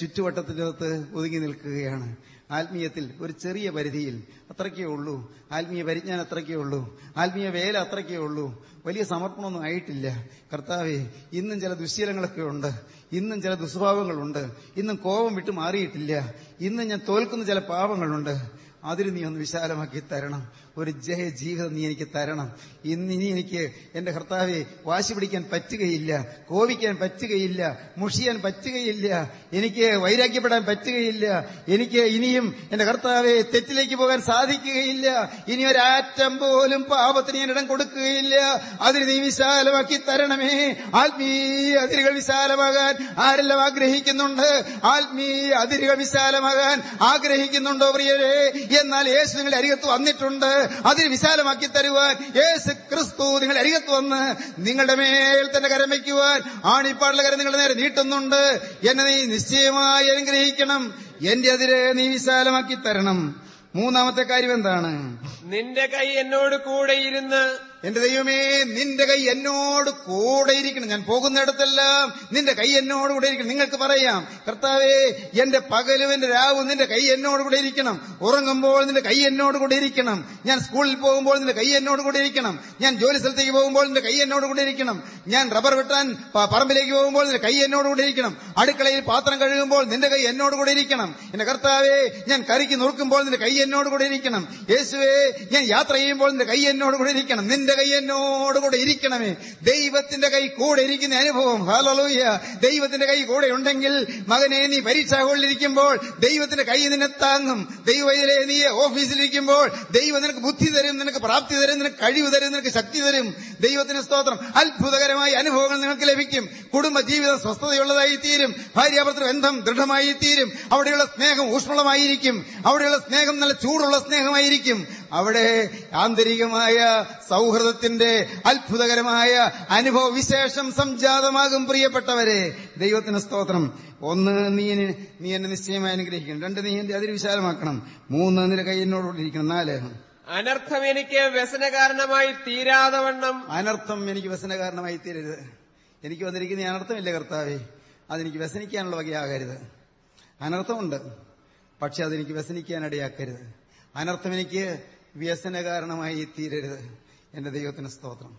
ചുറ്റുവട്ടത്തിനകത്ത് ഒതുങ്ങി നിൽക്കുകയാണ്. ആത്മീയത്തിൽ ഒരു ചെറിയ പരിധിയിൽ അത്രയ്ക്കേ ഉള്ളൂ. ആത്മീയ പരിജ്ഞാനം അത്രയ്ക്കേ ഉള്ളൂ. ആത്മീയ വേല അത്രയ്ക്കേ ഉള്ളൂ. വലിയ സമർപ്പണമൊന്നും ആയിട്ടില്ല. കർത്താവെ ഇന്നും ചില ദുശ്ശീലങ്ങളൊക്കെ ഉണ്ട്. ഇന്നും ചില ദുസ്വഭാവങ്ങളുണ്ട്. ഇന്നും കോപം വിട്ടു മാറിയിട്ടില്ല. ഇന്നും ഞാൻ തോൽക്കുന്ന ചില പാപങ്ങളുണ്ട്. അതിന് നീ ഒന്ന് വിശാലമാക്കി തരണം. ഒരു ജയ ജീവിതം നീ എനിക്ക് തരണം. ഇന്ന് ഇനി എനിക്ക് എന്റെ കർത്താവെ വാശി പിടിക്കാൻ പറ്റുകയില്ല കോപിക്കാൻ പറ്റുകയില്ല മുഷിയാൻ പറ്റുകയില്ല എനിക്ക് വൈരാഗ്യപ്പെടാൻ പറ്റുകയില്ല എനിക്ക് ഇനിയും എന്റെ കർത്താവെ തെറ്റിലേക്ക് പോകാൻ സാധിക്കുകയില്ല ഇനി ഒരാറ്റം പോലും പാപത്തിന് ഞാൻ ഇടം കൊടുക്കുകയില്ല. അതിന് നീ വിശാലമാക്കി തരണമേ. ആത്മീയ അതിരുകൾ വിശാലമാകാൻ ആരെല്ലാം ആഗ്രഹിക്കുന്നുണ്ട്? ആത്മീയ അതിരുകൾ വിശാലമാകാൻ ആഗ്രഹിക്കുന്നുണ്ടോ പ്രിയരെ? എന്നാൽ യേശു നിങ്ങളുടെ അരികത്ത് വന്നിട്ടുണ്ട്. അതിന് വിശാലമാക്കി തരുവാൻ യേശു ക്രിസ്തു നിങ്ങൾ അരികത്ത് വന്ന് നിങ്ങളുടെ മേൽ തന്നെ കരം വയ്ക്കുവാൻ ആണിപ്പാടുള്ള കരം നിങ്ങളുടെ നേരെ നീട്ടുന്നുണ്ട്. എന്നെ നീ നിശ്ചയമായി അനുഗ്രഹിക്കണം. എന്റെ അതിരെ നീ വിശാലമാക്കി തരണം. മൂന്നാമത്തെ കാര്യം എന്താണ്? നിന്റെ കൈ എന്നോട് കൂടെ ഇരുന്ന് എന്റെ ദൈവമേ നിന്റെ കൈ എന്നോട് കൂടെ ഇരിക്കണം ഞാൻ പോകുന്നിടത്തെല്ലാം നിന്റെ കൈ എന്നോട് കൂടെ ഇരിക്കണം നിങ്ങൾക്ക് പറയാം കർത്താവേ എന്റെ പകലും എന്റെ രാവും നിന്റെ കൈ എന്നോട് കൂടെ ഇരിക്കണം ഉറങ്ങുമ്പോൾ നിന്റെ കൈ എന്നോട് കൂടെ ഇരിക്കണം ഞാൻ സ്കൂളിൽ പോകുമ്പോൾ നിന്റെ കൈ എന്നോട് കൂടെ ഇരിക്കണം ഞാൻ ജോലി സ്ഥലത്തേക്ക് പോകുമ്പോൾ നിന്റെ കൈ എന്നോട് കൂടെ ഇരിക്കണം ഞാൻ റബ്ബർ വെട്ടാൻ പറമ്പിലേക്ക് പോകുമ്പോൾ നിന്റെ കൈ എന്നോട് കൂടെ ഇരിക്കണം അടുക്കളയിൽ പാത്രം കഴുകുമ്പോൾ നിന്റെ കൈ എന്നോട് കൂടെ ഇരിക്കണം എന്റെ കർത്താവേ ഞാൻ കറിക്ക് നുറുക്കുമ്പോൾ നിന്റെ കൈ എന്നോട് കൂടെ ഇരിക്കണം യേശുവേ ഞാൻ യാത്ര ചെയ്യുമ്പോൾ നിന്റെ കൈ എന്നോട് കൂടെ ഇരിക്കണം നിന്റെ കൈ എന്നോട് കൂടെ ഇരിക്കണമേ. ദൈവത്തിന്റെ കൈ കൂടെ ഇരിക്കുന്ന അനുഭവം. ഹാലലൂയ ദൈവത്തിന്റെ കൈ കൂടെ ഉണ്ടെങ്കിൽ മകനെ നീ പരീക്ഷ ഹോളിലിരിക്കുമ്പോൾ ദൈവത്തിന്റെ കൈ നിന്നെ താങ്ങും. ദൈവത്തിലെ നീ ഓഫീസിലിരിക്കുമ്പോൾ ദൈവം നിനക്ക് ബുദ്ധി തരും നിനക്ക് പ്രാപ്തി തരും നിനക്ക് കഴിവ് തരും നിനക്ക് ശക്തി തരും. ദൈവത്തിന് സ്തോത്രം. അത്ഭുതകരമായ അനുഭവങ്ങൾ നിനക്ക് ലഭിക്കും. കുടുംബ ജീവിതം സ്വസ്ഥതയുള്ളതായി തീരും ഭാര്യാഭർത്തൃ ബന്ധം ദൃഢമായി തീരും അവിടെയുള്ള സ്നേഹം ഊഷ്മളമായിരിക്കും. അവിടെയുള്ള സ്നേഹം നല്ല ചൂടുള്ള സ്നേഹമായിരിക്കും. അവിടെ ആന്തരികമായ സൗഹൃദത്തിന്റെ അത്ഭുതകരമായ അനുഭവ വിശേഷം സംജാതമാകും പ്രിയപ്പെട്ടവരെ. ദൈവത്തിന് സ്തോത്രം. ഒന്ന് നീ നീ എന്നെ നിശ്ചയമായി അനുഗ്രഹിക്കണം. രണ്ട് നീ എന്റെ അതിരുവിശാലമാക്കണം മൂന്ന് നിന്റെ കൈ എന്നോടുകൂടി നാല്. അനർത്ഥം എനിക്ക് വ്യസന കാരണമായി തീരാതെ വണ്ണം. അനർത്ഥം എനിക്ക് വ്യസന കാരണമായി തീരരുത്. എനിക്ക് വന്നിരിക്കുന്ന അനർത്ഥമില്ലേ കർത്താവേ. അതെനിക്ക് വ്യസനിക്കാനുള്ള വകയാകരുത്. അനർത്ഥമുണ്ട്. പക്ഷെ അതെനിക്ക് വ്യസനിക്കാനിടയാക്കരുത് അനർത്ഥം എനിക്ക് വ്യസന കാരണമായി തീരരുത്. എന്റെ ദൈവത്തിന് സ്തോത്രം.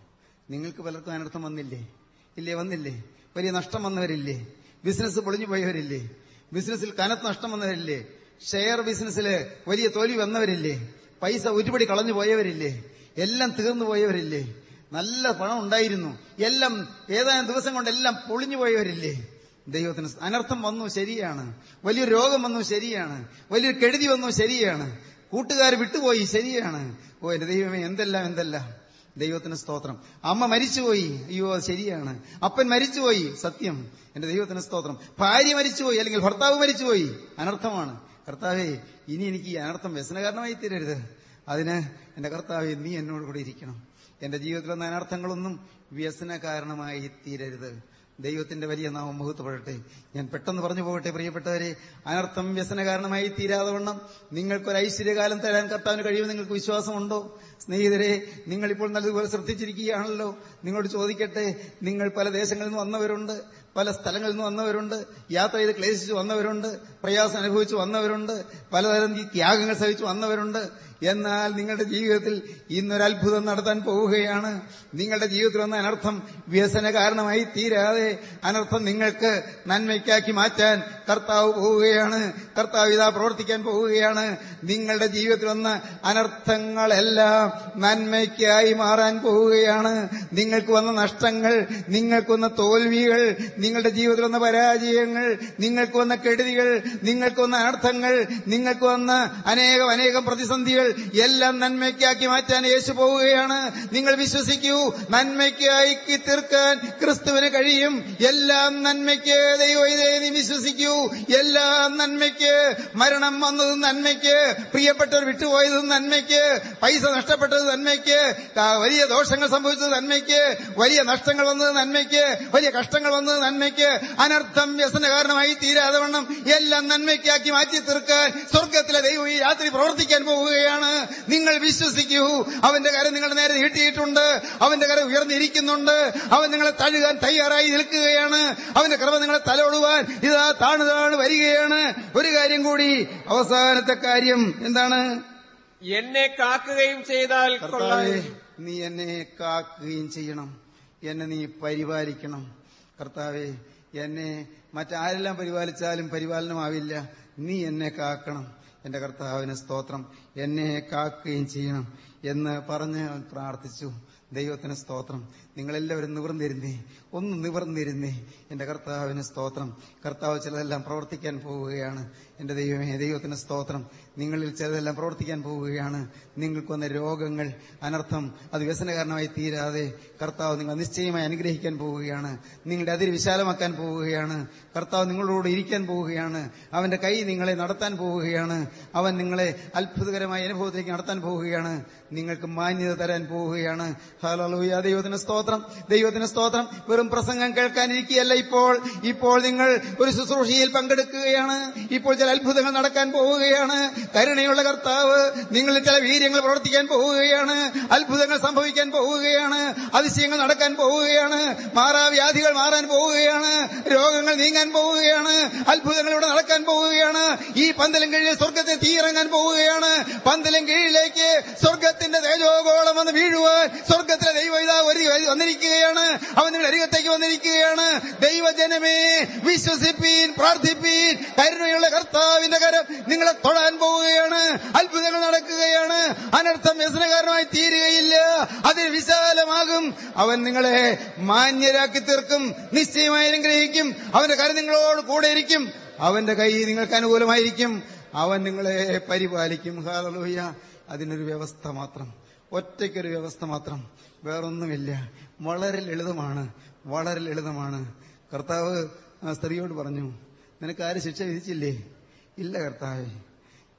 നിങ്ങൾക്ക് പലർക്കും അനർത്ഥം വന്നില്ലേ? ഇല്ലേ വന്നില്ലേ? വലിയ നഷ്ടം വന്നവരില്ലേ? ബിസിനസ് പൊളിഞ്ഞു പോയവരില്ലേ? ബിസിനസ്സിൽ കനത്ത നഷ്ടം വന്നവരില്ലേ? ഷെയർ ബിസിനസ്സിൽ വലിയ തോൽവി വന്നവരില്ലേ? പൈസ ഒരുപടി കളഞ്ഞു പോയവരില്ലേ? എല്ലാം തീർന്നു പോയവരില്ലേ? നല്ല പണം ഉണ്ടായിരുന്നു. എല്ലാം ഏതാനും ദിവസം കൊണ്ട് എല്ലാം പൊളിഞ്ഞു പോയവരില്ലേ? ദൈവത്തിന് അനർത്ഥം വന്നു ശരിയാണ്. വലിയൊരു രോഗം വന്നു ശരിയാണ്. വലിയൊരു കെടുതി വന്നു ശരിയാണ്. കൂട്ടുകാർ വിട്ടുപോയി. ശരിയാണ്. ഓ എന്റെ ദൈവമേ എന്തെല്ലാം എന്തെല്ലാം? ദൈവത്തിന് സ്തോത്രം. അമ്മ മരിച്ചുപോയി. അയ്യോ ശരിയാണ്. അപ്പൻ മരിച്ചുപോയി. സത്യം. എന്റെ ദൈവത്തിന് സ്തോത്രം. ഭാര്യ മരിച്ചുപോയി അല്ലെങ്കിൽ ഭർത്താവ് മരിച്ചുപോയി. അനർത്ഥമാണ്. കർത്താവേ ഇനി എനിക്ക് ഈ അനർത്ഥം വ്യസനകാരണമായി തീരരുത്. അതിന് എന്റെ കർത്താവെ നീ എന്നോട് കൂടെ ഇരിക്കണം. എന്റെ ജീവിതത്തിൽ അനർത്ഥങ്ങളൊന്നും വ്യസന കാരണമായി തീരരുത്. ദൈവത്തിന്റെ വലിയ നാമം മുഹൂർത്തപ്പെടട്ടെ ഞാൻ പെട്ടെന്ന് പറഞ്ഞു പോകട്ടെ പ്രിയപ്പെട്ടവരെ. അനർത്ഥം വ്യസന കാരണമായി തീരാതെ വണ്ണം. നിങ്ങൾക്കൊരു ഐശ്വര്യകാലം തരാൻ കർത്താവിന് കഴിയുമെന്ന് നിങ്ങൾക്ക് വിശ്വാസമുണ്ടോ? സ്നേഹിതരെ നിങ്ങളിപ്പോൾ നല്ലതുപോലെ ശ്രദ്ധിച്ചിരിക്കുകയാണല്ലോ. നിങ്ങളോട് ചോദിക്കട്ടെ നിങ്ങൾ പല ദേശങ്ങളിൽ നിന്ന് വന്നവരുണ്ട്. പല സ്ഥലങ്ങളിൽ നിന്ന് വന്നവരുണ്ട് യാത്ര ചെയ്ത് ക്ലേശിച്ച് വന്നവരുണ്ട് പ്രയാസം അനുഭവിച്ച് വന്നവരുണ്ട് പലതരം ത്യാഗങ്ങൾ സഹിച്ച് വന്നവരുണ്ട്. എന്നാൽ നിങ്ങളുടെ ജീവിതത്തിൽ ഇന്നൊരത്ഭുതം നടത്താൻ പോവുകയാണ്. നിങ്ങളുടെ ജീവിതത്തിൽ വന്ന അനർത്ഥം വ്യസന കാരണമായി തീരാതെ അനർത്ഥം നിങ്ങൾക്ക് നന്മയ്ക്കാക്കി മാറ്റാൻ കർത്താവ് പോവുകയാണ്. കർത്താവ് ഇതാ പ്രവർത്തിക്കാൻ പോവുകയാണ്. നിങ്ങളുടെ ജീവിതത്തിൽ വന്ന അനർത്ഥങ്ങളെല്ലാം നന്മയ്ക്കായി മാറാൻ പോവുകയാണ്. നിങ്ങൾക്ക് വന്ന നഷ്ടങ്ങൾ നിങ്ങൾക്ക് വന്ന തോൽവികൾ നിങ്ങളുടെ ജീവിതത്തിൽ വന്ന പരാജയങ്ങൾ നിങ്ങൾക്ക് വന്ന കെടുതികൾ നിങ്ങൾക്ക് വന്ന അനർത്ഥങ്ങൾ നിങ്ങൾക്ക് വന്ന അനേകം അനേകം പ്രതിസന്ധികൾ എല്ലാം നന്മയ്ക്കാക്കി മാറ്റാൻ യേശു പോവുകയാണ്. നിങ്ങൾ വിശ്വസിക്കൂ നന്മയ്ക്കായി തീർക്കാൻ ക്രിസ്തുവിന് കഴിയും. എല്ലാം നന്മയ്ക്ക് ദൈവം വിശ്വസിക്കൂ. എല്ലാം നന്മയ്ക്ക് മരണം വന്നത് നന്മയ്ക്ക് പ്രിയപ്പെട്ടവർ വിട്ടുപോയത് നന്മയ്ക്ക് പൈസ നഷ്ടപ്പെട്ടത് നന്മയ്ക്ക് വലിയ ദോഷങ്ങൾ സംഭവിച്ചത് നന്മയ്ക്ക് വലിയ നഷ്ടങ്ങൾ വന്നത് നന്മയ്ക്ക് വലിയ കഷ്ടങ്ങൾ വന്നത് നന്മയ്ക്ക് അനർത്ഥം വ്യസന കാരണമായി തീരാതെ വണ്ണം എല്ലാം നന്മയ്ക്കാക്കി മാറ്റി തീർക്കാൻ സ്വർഗത്തിലെ ദൈവം ഈ രാത്രി പ്രവർത്തിക്കാൻ പോവുകയാണ്. നിങ്ങൾ വിശ്വസിക്കൂ. അവന്റെ കരം നിങ്ങളുടെ നേരെ നീട്ടിയിട്ടുണ്ട്. അവന്റെ കരം ഉയർന്നിരിക്കുന്നുണ്ട്. അവൻ നിങ്ങളെ തഴുകാൻ തയ്യാറായി നിൽക്കുകയാണ്. അവന്റെ കൃപ നിങ്ങളെ തലോടുവാൻ ഇതാ താണു താണു വരികയാണ്. ഒരു കാര്യം കൂടി അവസാനത്തെ കാര്യം എന്താണ്? എന്നെ കാക്കുകയും ചെയ്താൽ നീ എന്നെ കാക്കുകയും ചെയ്യണം. എന്നെ നീ പരിപാലിക്കണം. കർത്താവേ എന്നെ മറ്റാരെല്ലാം പരിപാലിച്ചാലും പരിപാലനമാവില്ല. നീ എന്നെ കാക്കണം. എന്റെ കർത്താവിന് സ്തോത്രം. എന്നെ കാക്കുകയും ചെയ്യണം എന്ന് പറഞ്ഞ് പ്രാർത്ഥിച്ചു. ദൈവത്തിന് സ്തോത്രം. നിങ്ങളെല്ലാവരും നിവർന്നിരുന്നേ. ഒന്ന് നിവർന്നിരുന്നേ. എന്റെ കർത്താവിന് സ്തോത്രം. കർത്താവ് ചിലതെല്ലാം പ്രവർത്തിക്കാൻ പോവുകയാണ്. എന്റെ ദൈവമേ ദൈവത്തിന് സ്തോത്രം. നിങ്ങളിൽ ചിലതെല്ലാം പ്രവർത്തിക്കാൻ പോവുകയാണ്. നിങ്ങൾക്ക് വന്ന രോഗങ്ങൾ അനർത്ഥം അത് വ്യസനകാരണമായി തീരാതെ കർത്താവ് നിങ്ങൾ നിശ്ചയമായി അനുഗ്രഹിക്കാൻ പോവുകയാണ്. നിങ്ങളുടെ അതിര് വിശാലമാക്കാൻ പോവുകയാണ്. കർത്താവ് നിങ്ങളോട് ഇരിക്കാൻ പോവുകയാണ്. അവന്റെ കൈ നിങ്ങളെ നടത്താൻ പോവുകയാണ്. അവൻ നിങ്ങളെ അത്ഭുതകരമായ അനുഭവത്തിലേക്ക് നടത്താൻ പോവുകയാണ്. നിങ്ങൾക്ക് മാന്യത തരാൻ പോവുകയാണ്. ഹാലൂയ ദൈവത്തിന് സ്തോത്രം. ദൈവത്തിന് സ്തോത്രം. വെറും പ്രസംഗം കേൾക്കാനിരിക്കുകയല്ല ഇപ്പോൾ. ഇപ്പോൾ നിങ്ങൾ ഒരു ശുശ്രൂഷയിൽ പങ്കെടുക്കുകയാണ്. ഇപ്പോൾ ചില അത്ഭുതങ്ങൾ നടക്കാൻ പോവുകയാണ്. കരുണയുള്ള കർത്താവ് നിങ്ങളിൽ ചില വീര്യങ്ങൾ പ്രവർത്തിക്കാൻ പോവുകയാണ്. അത്ഭുതങ്ങൾ സംഭവിക്കാൻ പോവുകയാണ്. അതിശയങ്ങൾ നടക്കാൻ പോവുകയാണ്. മാറാവ്യാധികൾ മാറാൻ പോവുകയാണ്. രോഗങ്ങൾ നീങ്ങാൻ പോവുകയാണ്. അത്ഭുതങ്ങൾ ഇവിടെ നടക്കാൻ പോവുകയാണ്. ഈ പന്തലും കീഴിൽ സ്വർഗത്തെ തീയിറങ്ങാൻ പോവുകയാണ്. പന്തലും കീഴിലേക്ക് സ്വർഗത്തിന്റെ തേജോഗോളം വന്ന് വീഴുവാൻ സ്വർഗത്തിലെ ദൈവ ഒരു വന്നിരിക്കുകയാണ്. അവൻ നിങ്ങളുടെ അരികത്തേക്ക് വന്നിരിക്കുകയാണ്. ദൈവജനമേ വിശ്വസിപ്പീൻ പ്രാർത്ഥിപ്പീൻ. കരുണയുള്ള കർത്താവിന്റെ കരം നിങ്ങളെ തൊഴാൻ പോവുകയാണ്. അത്ഭുതങ്ങൾ നടക്കുകയാണ്. അനർത്ഥം വ്യസനകാരമായി തീരുകയില്ല. അത് വിശാലമാകും. അവൻ നിങ്ങളെ മാന്യരാക്കി തീർക്കും. നിശ്ചയമായി അനുഗ്രഹിക്കും. അവന്റെ കരം നിങ്ങളോട് കൂടെ ഇരിക്കും. അവന്റെ കൈ നിങ്ങൾക്ക് അനുകൂലമായിരിക്കും. അവൻ നിങ്ങളെ പരിപാലിക്കും. ഹാലലൂയ അതിനൊരു വ്യവസ്ഥ മാത്രം. ഒറ്റയ്ക്കൊരു വ്യവസ്ഥ മാത്രം. വേറൊന്നുമില്ല. വളരെ ലളിതമാണ്. വളരെ ലളിതമാണ്. കർത്താവ് സ്ത്രീയോട് പറഞ്ഞു നിനക്ക് ആര് ശിക്ഷ വിധിച്ചില്ലേ? ഇല്ല കർത്താവേ.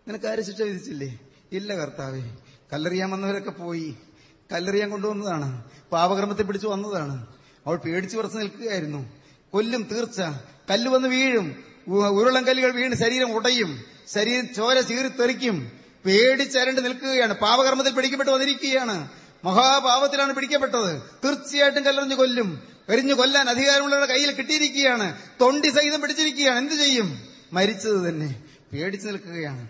നിനക്ക് ആര് ശിക്ഷ വിധിച്ചില്ലേ? ഇല്ല കർത്താവേ. കല്ലെറിയാൻ വന്നവരൊക്കെ പോയി. കല്ലെറിയാൻ കൊണ്ടുവന്നതാണ്. പാപകർമ്മത്തെ പിടിച്ചു വന്നതാണ്. അവൾ പേടിച്ചു പറച്ച് നിൽക്കുകയായിരുന്നു. കൊല്ലും തീർച്ച. കല്ല് വന്ന് വീഴും. ഉരുളം കല്ലുകൾ വീണ് ശരീരം ഉടയും. ശരീരം ചോര ചീറിത്തെറിക്കും പേടിച്ചരണ്ട് നിൽക്കുകയാണ്. പാപകർമ്മത്തിൽ പിടിക്കപ്പെട്ട് വന്നിരിക്കുകയാണ്. മഹാപാപത്തിലാണ് പിടിക്കപ്പെട്ടത്. തീർച്ചയായിട്ടും കല്ലെറിഞ്ഞു കൊല്ലും. എറിഞ്ഞു കൊല്ലാൻ അധികാരമുള്ളവരുടെ കയ്യിൽ കിട്ടിയിരിക്കുകയാണ്. തൊണ്ടി സഹിതം പിടിച്ചിരിക്കുകയാണ്. എന്ത് ചെയ്യും? മരിച്ചത് തന്നെ. പേടിച്ചു നിൽക്കുകയാണ്.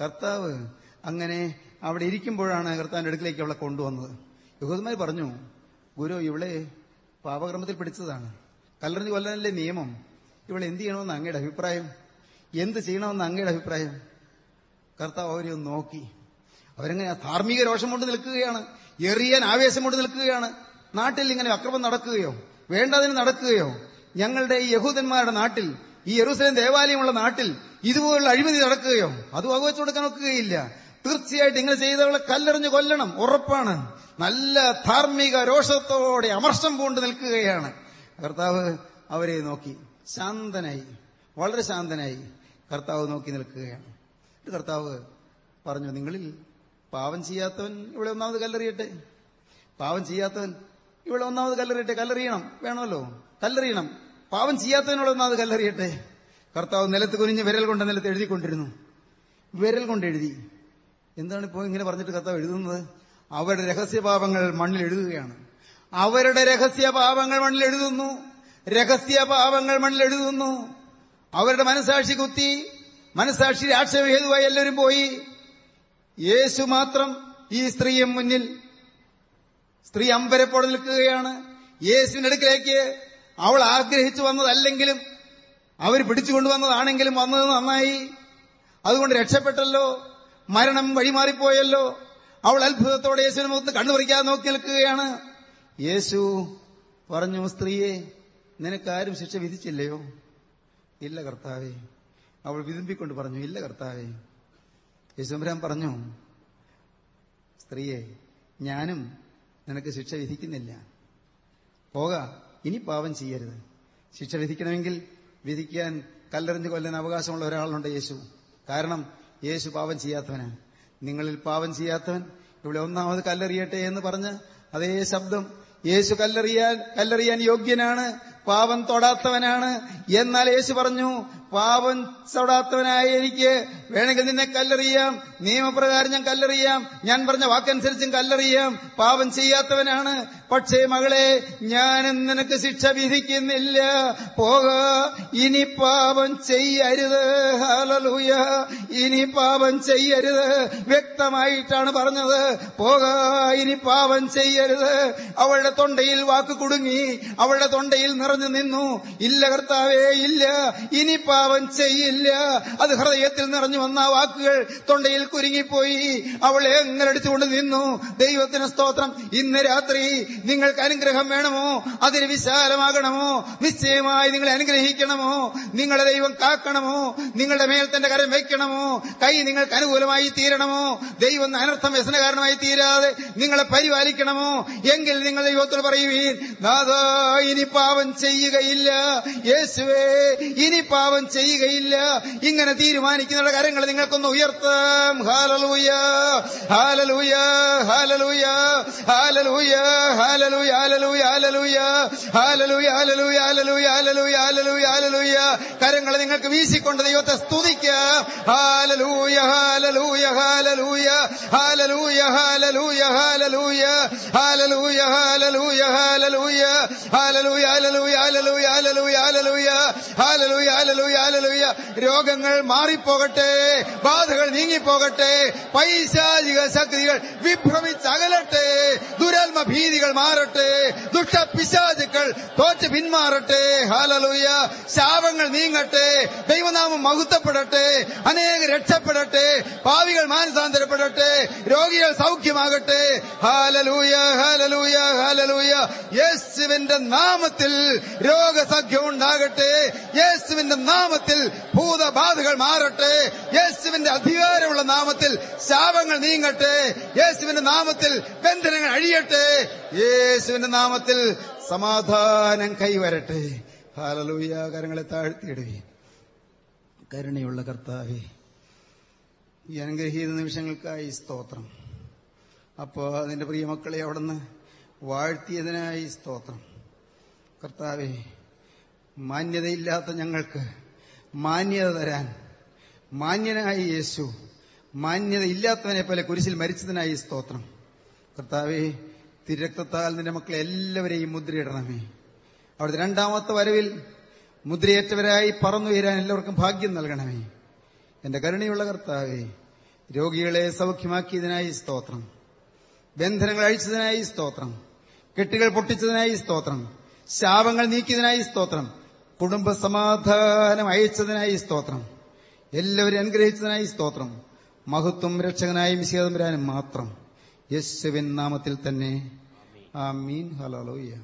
കർത്താവ് അങ്ങനെ അവിടെ ഇരിക്കുമ്പോഴാണ് കർത്താവിന്റെ അടുക്കിലേക്ക് അവളെ കൊണ്ടുവന്നത്. യഹൂദന്മാർ പറഞ്ഞു ഗുരു ഇവളെ പാപക്രമത്തിൽ പിടിച്ചതാണ്. കല്ലറിഞ്ഞു കൊല്ലാനല്ലേ നിയമം? ഇവളെ എന്ത് ചെയ്യണമെന്ന് അങ്ങയുടെ അഭിപ്രായം? എന്ത് ചെയ്യണമെന്ന് അങ്ങയുടെ അഭിപ്രായം? കർത്താവ് അവരെ ഒന്ന് നോക്കി. അവരങ്ങനെ ധാർമ്മിക രോഷം കൊണ്ട് നിൽക്കുകയാണ്. എറിയാൻ ആവേശം കൊണ്ട് നിൽക്കുകയാണ്. നാട്ടിൽ ഇങ്ങനെ അക്രമം നടക്കുകയോ വേണ്ടതിന് നടക്കുകയോ ഞങ്ങളുടെ ഈ യഹൂദന്മാരുടെ നാട്ടിൽ ഈ യെറൂസലേം ദേവാലയമുള്ള നാട്ടിൽ ഇതുപോലുള്ള അഴിമതി നടക്കുകയോ അത് വകവെച്ചു കൊടുക്കാൻ ഒക്കുകയില്ല. തീർച്ചയായിട്ടും ഇങ്ങനെ ചെയ്തവളെ കല്ലെറിഞ്ഞ് കൊല്ലണം. ഉറപ്പാണ്. നല്ല ധാർമ്മിക രോഷത്തോടെ അമർഷം പൂണ്ട് നിൽക്കുകയാണ്. കർത്താവ് അവരെ നോക്കി. ശാന്തനായി. വളരെ ശാന്തനായി കർത്താവ് നോക്കി നിൽക്കുകയാണ്. കർത്താവ് പറഞ്ഞു നിങ്ങളിൽ പാവം ചെയ്യാത്തവൻ ഇവിടെ ഒന്നാമത് കല്ലെറിയട്ടെ. പാവം ചെയ്യാത്തവൻ ഇവിടെ ഒന്നാമത് കല്ലെറിയട്ടെ. കല്ലെറിയണം. വേണമല്ലോ. കല്ലെറിയണം. പാവം ചെയ്യാത്തതിനോടൊന്നും അത് കല്ലെറിയട്ടെ. കർത്താവ് നിലത്ത് കുനിഞ്ഞ് വിരൽ കൊണ്ട് നിലത്ത് എഴുതിക്കൊണ്ടിരുന്നു. വിരൽ കൊണ്ട് എഴുതി. എന്താണ് ഇപ്പോൾ ഇങ്ങനെ പറഞ്ഞിട്ട് കർത്താവ് എഴുതുന്നത്? അവരുടെ രഹസ്യപാപങ്ങൾ മണ്ണിൽ എഴുതുകയാണ്. അവരുടെ രഹസ്യപാപങ്ങൾ മണ്ണിൽ എഴുതുന്നു. രഹസ്യപാപങ്ങൾ മണ്ണിൽ എഴുതുന്നു. അവരുടെ മനസാക്ഷി കുത്തി മനസാക്ഷി ആക്ഷേപഹേതുവായി എല്ലാവരും പോയി. യേശു മാത്രം ഈ സ്ത്രീയും മുന്നിൽ സ്ത്രീ അമ്പരപ്പോടെ നിൽക്കുകയാണ്. യേശുവിന്റെ അടുക്കിലേക്ക് അവൾ ആഗ്രഹിച്ചു വന്നതല്ലെങ്കിലും അവർ പിടിച്ചുകൊണ്ടുവന്നതാണെങ്കിലും വന്നത് നന്നായി. അതുകൊണ്ട് രക്ഷപ്പെട്ടല്ലോ. മരണം വഴിമാറിപ്പോയല്ലോ. അവൾ അത്ഭുതത്തോടെ യേശുവിനെ മുഖത്ത് കണ്ണു പറിക്കാതെ നോക്കി നിൽക്കുകയാണ്. യേശു പറഞ്ഞു സ്ത്രീയെ നിനക്കാരും ശിക്ഷ വിധിച്ചില്ലയോ? ഇല്ല കർത്താവേ. അവൾ വിതുമ്പിക്കൊണ്ട് പറഞ്ഞു ഇല്ല കർത്താവേ. യേശുമ്പരാൻ പറഞ്ഞു സ്ത്രീയെ ഞാനും നിനക്ക് ശിക്ഷ വിധിക്കുന്നില്ല. പോക ഇനി പാവം ചെയ്യരുത്. ശിക്ഷ വിധിക്കണമെങ്കിൽ വിധിക്കാൻ കല്ലെറിഞ്ഞ് കൊല്ലാൻ അവകാശമുള്ള ഒരാളുണ്ട് യേശു. കാരണം യേശു പാവം ചെയ്യാത്തവനാണ് നിങ്ങളിൽ പാവം ചെയ്യാത്തവൻ ഇവിടെ ഒന്നാമത് കല്ലെറിയട്ടെ എന്ന് പറഞ്ഞ് അതേ ശബ്ദം യേശു കല്ലെറിയാൻ കല്ലെറിയാൻ യോഗ്യനാണ് പാപം തൊടാത്തവനാണ്. എന്നാൽ യേശു പറഞ്ഞു പാപം തൊടാത്തവനായ എനിക്ക് വേണമെങ്കിൽ നിന്നെ കല്ലെറിയാം. നിയമപ്രകാരം ഞാൻ കല്ലെറിയാം. ഞാൻ പറഞ്ഞ വാക്കനുസരിച്ചും കല്ലെറിയാം. പാപം ചെയ്യാത്തവനാണ്. പക്ഷേ മകളെ ഞാൻ നിനക്ക് ശിക്ഷ വിധിക്കുന്നില്ല. പോക ഇനി പാപം ചെയ്യരുത്. ഹല്ലേലൂയ. ഇനി പാപം ചെയ്യരുത്. വ്യക്തമായിട്ടാണ് പറഞ്ഞത്. പോക ഇനി പാപം ചെയ്യരുത്. അവളുടെ തൊണ്ടയിൽ വാക്ക് കുടുങ്ങി അവളുടെ തൊണ്ടയിൽ നിറഞ്ഞു പറഞ്ഞു നിന്നു. ഇല്ല കർത്താവേ ഇല്ല. ഇനി പാവം ചെയ്യില്ല. അത് ഹൃദയത്തിൽ നിറഞ്ഞു വന്ന വാക്കുകൾ തൊണ്ടയിൽ കുരുങ്ങിപ്പോയി. അവൾ എങ്ങനെ അടിച്ചുകൊണ്ട് നിന്നു? ദൈവത്തിന് സ്തോത്രം. ഇന്ന് രാത്രി നിങ്ങൾക്ക് അനുഗ്രഹം വേണമോ? അതിന് വിശാലമാകണമോ? നിശ്ചയമായി നിങ്ങളെ അനുഗ്രഹിക്കണമോ? നിങ്ങളെ ദൈവം കാക്കണമോ? നിങ്ങളുടെ മേൽ തന്റെ കരം വയ്ക്കണമോ? കൈ നിങ്ങൾക്ക് അനുകൂലമായി തീരണമോ? ദൈവം അനർത്ഥം വ്യസനകാരണമായി തീരാതെ നിങ്ങളെ പരിപാലിക്കണമോ? എങ്കിൽ നിങ്ങൾ ദൈവത്തോട് പറയുവീൻ നാഥാ ഇനി പാപം ചെയ്യുകയില്ല യേശുവേ ഇനി പാപം ചെയ്യുകയില്ല ഇങ്ങനെ തീരുമാനിക്കുന്ന കാര്യങ്ങൾ നിങ്ങൾക്കൊന്ന് ഉയർത്താം hallelujah hallelujah hallelujah hallelujah hallelujah hallelujah hallelujah hallelujah hallelujah hallelujah hallelujah hallelujah hallelujah കരങ്ങൾ നിങ്ങൾക്ക് വീശിക്കൊണ്ട് ദൈവത്തെ സ്തുതിക്കാം hallelujah hallelujah hallelujah hallelujah hallelujah hallelujah hallelujah hallelujah hallelujah hallelujah hallelujah രോഗങ്ങൾ മാറിപ്പോകട്ടെ ബാധകൾ നീങ്ങിപ്പോകട്ടെ പൈശാചിക ശക്തികൾ വിഭ്രമിച്ചകലട്ടെ ദുരാത്മ ഭീതികൾ മാറട്ടെ ദുഷ്ട പിശാചുക്കൾ തോറ്റ് പിന്മാറട്ടെ. ഹാലലൂയ ശാപങ്ങൾ നീങ്ങട്ടെ ദൈവനാമം മഹുത്തപ്പെടട്ടെ അനേക രക്ഷപ്പെടട്ടെ പാവികൾ മാനസാന്തരപ്പെടട്ടെ രോഗികൾ സൗഖ്യമാകട്ടെ. ഹാലലൂയ ഹാലലൂയ ഹാലലൂയ യേശുവിന്റെ നാമത്തിൽ രോഗസഖ്യം ഉണ്ടാകട്ടെ. യേശുവിന്റെ നാമത്തിൽ ഭൂതബാധകൾ മാറട്ടെ. യേശുവിന്റെ അധികാരമുള്ള നാമത്തിൽ ശാപങ്ങൾ നീങ്ങട്ടെ. യേശുവിന്റെ നാമത്തിൽ ബന്ധനങ്ങൾ അഴിയട്ടെ. യേശുവിന്റെ നാമത്തിൽ സമാധാനം കൈവരട്ടെ. ഹാലലൂയ കരങ്ങളെ താഴ്ത്തിയിടുകയും കരുണയുള്ള കർത്താവേ ഈ അനുഗ്രഹീത നിമിഷങ്ങൾക്കായി സ്തോത്രം. അപ്പോ അതിന്റെ പ്രിയമക്കളെ അവിടുന്ന് വാഴ്ത്തിയതിനായി സ്തോത്രം. കർത്താവേ മാന്യതയില്ലാത്ത ഞങ്ങൾക്ക് മാന്യത തരാൻ മാന്യനായി യേശു മാന്യതയില്ലാത്തവനെ പോലെ കുരിശിൽ മരിച്ചതിനായി സ്തോത്രം. കർത്താവെ തിരക്തത്താൽ നിന്റെ മക്കളെ എല്ലാവരെയും മുദ്രയിടണമേ. അവിടുത്തെ രണ്ടാമത്തെ വരവിൽ മുദ്രയേറ്റവരായി പറന്നുയരാൻ എല്ലാവർക്കും ഭാഗ്യം നൽകണമേ. എന്റെ കരുണയുള്ള കർത്താവേ രോഗികളെ സൗഖ്യമാക്കിയതിനായി സ്തോത്രം. ബന്ധനങ്ങൾ അഴിച്ചതിനായി സ്തോത്രം. കെട്ടുകൾ പൊട്ടിച്ചതിനായി സ്തോത്രം. ശാപങ്ങൾ നീക്കിയതിനായി സ്തോത്രം. കുടുംബ സമാധാനം അയച്ചതിനായി സ്തോത്രം. എല്ലാവരും അനുഗ്രഹിച്ചതിനായി സ്തോത്രം. മഹത്വം രക്ഷകനായി വിശേദം വരാനും മാത്രം. യേശുവിൻ നാമത്തിൽ തന്നെ. ആ മീൻ ഹലോയ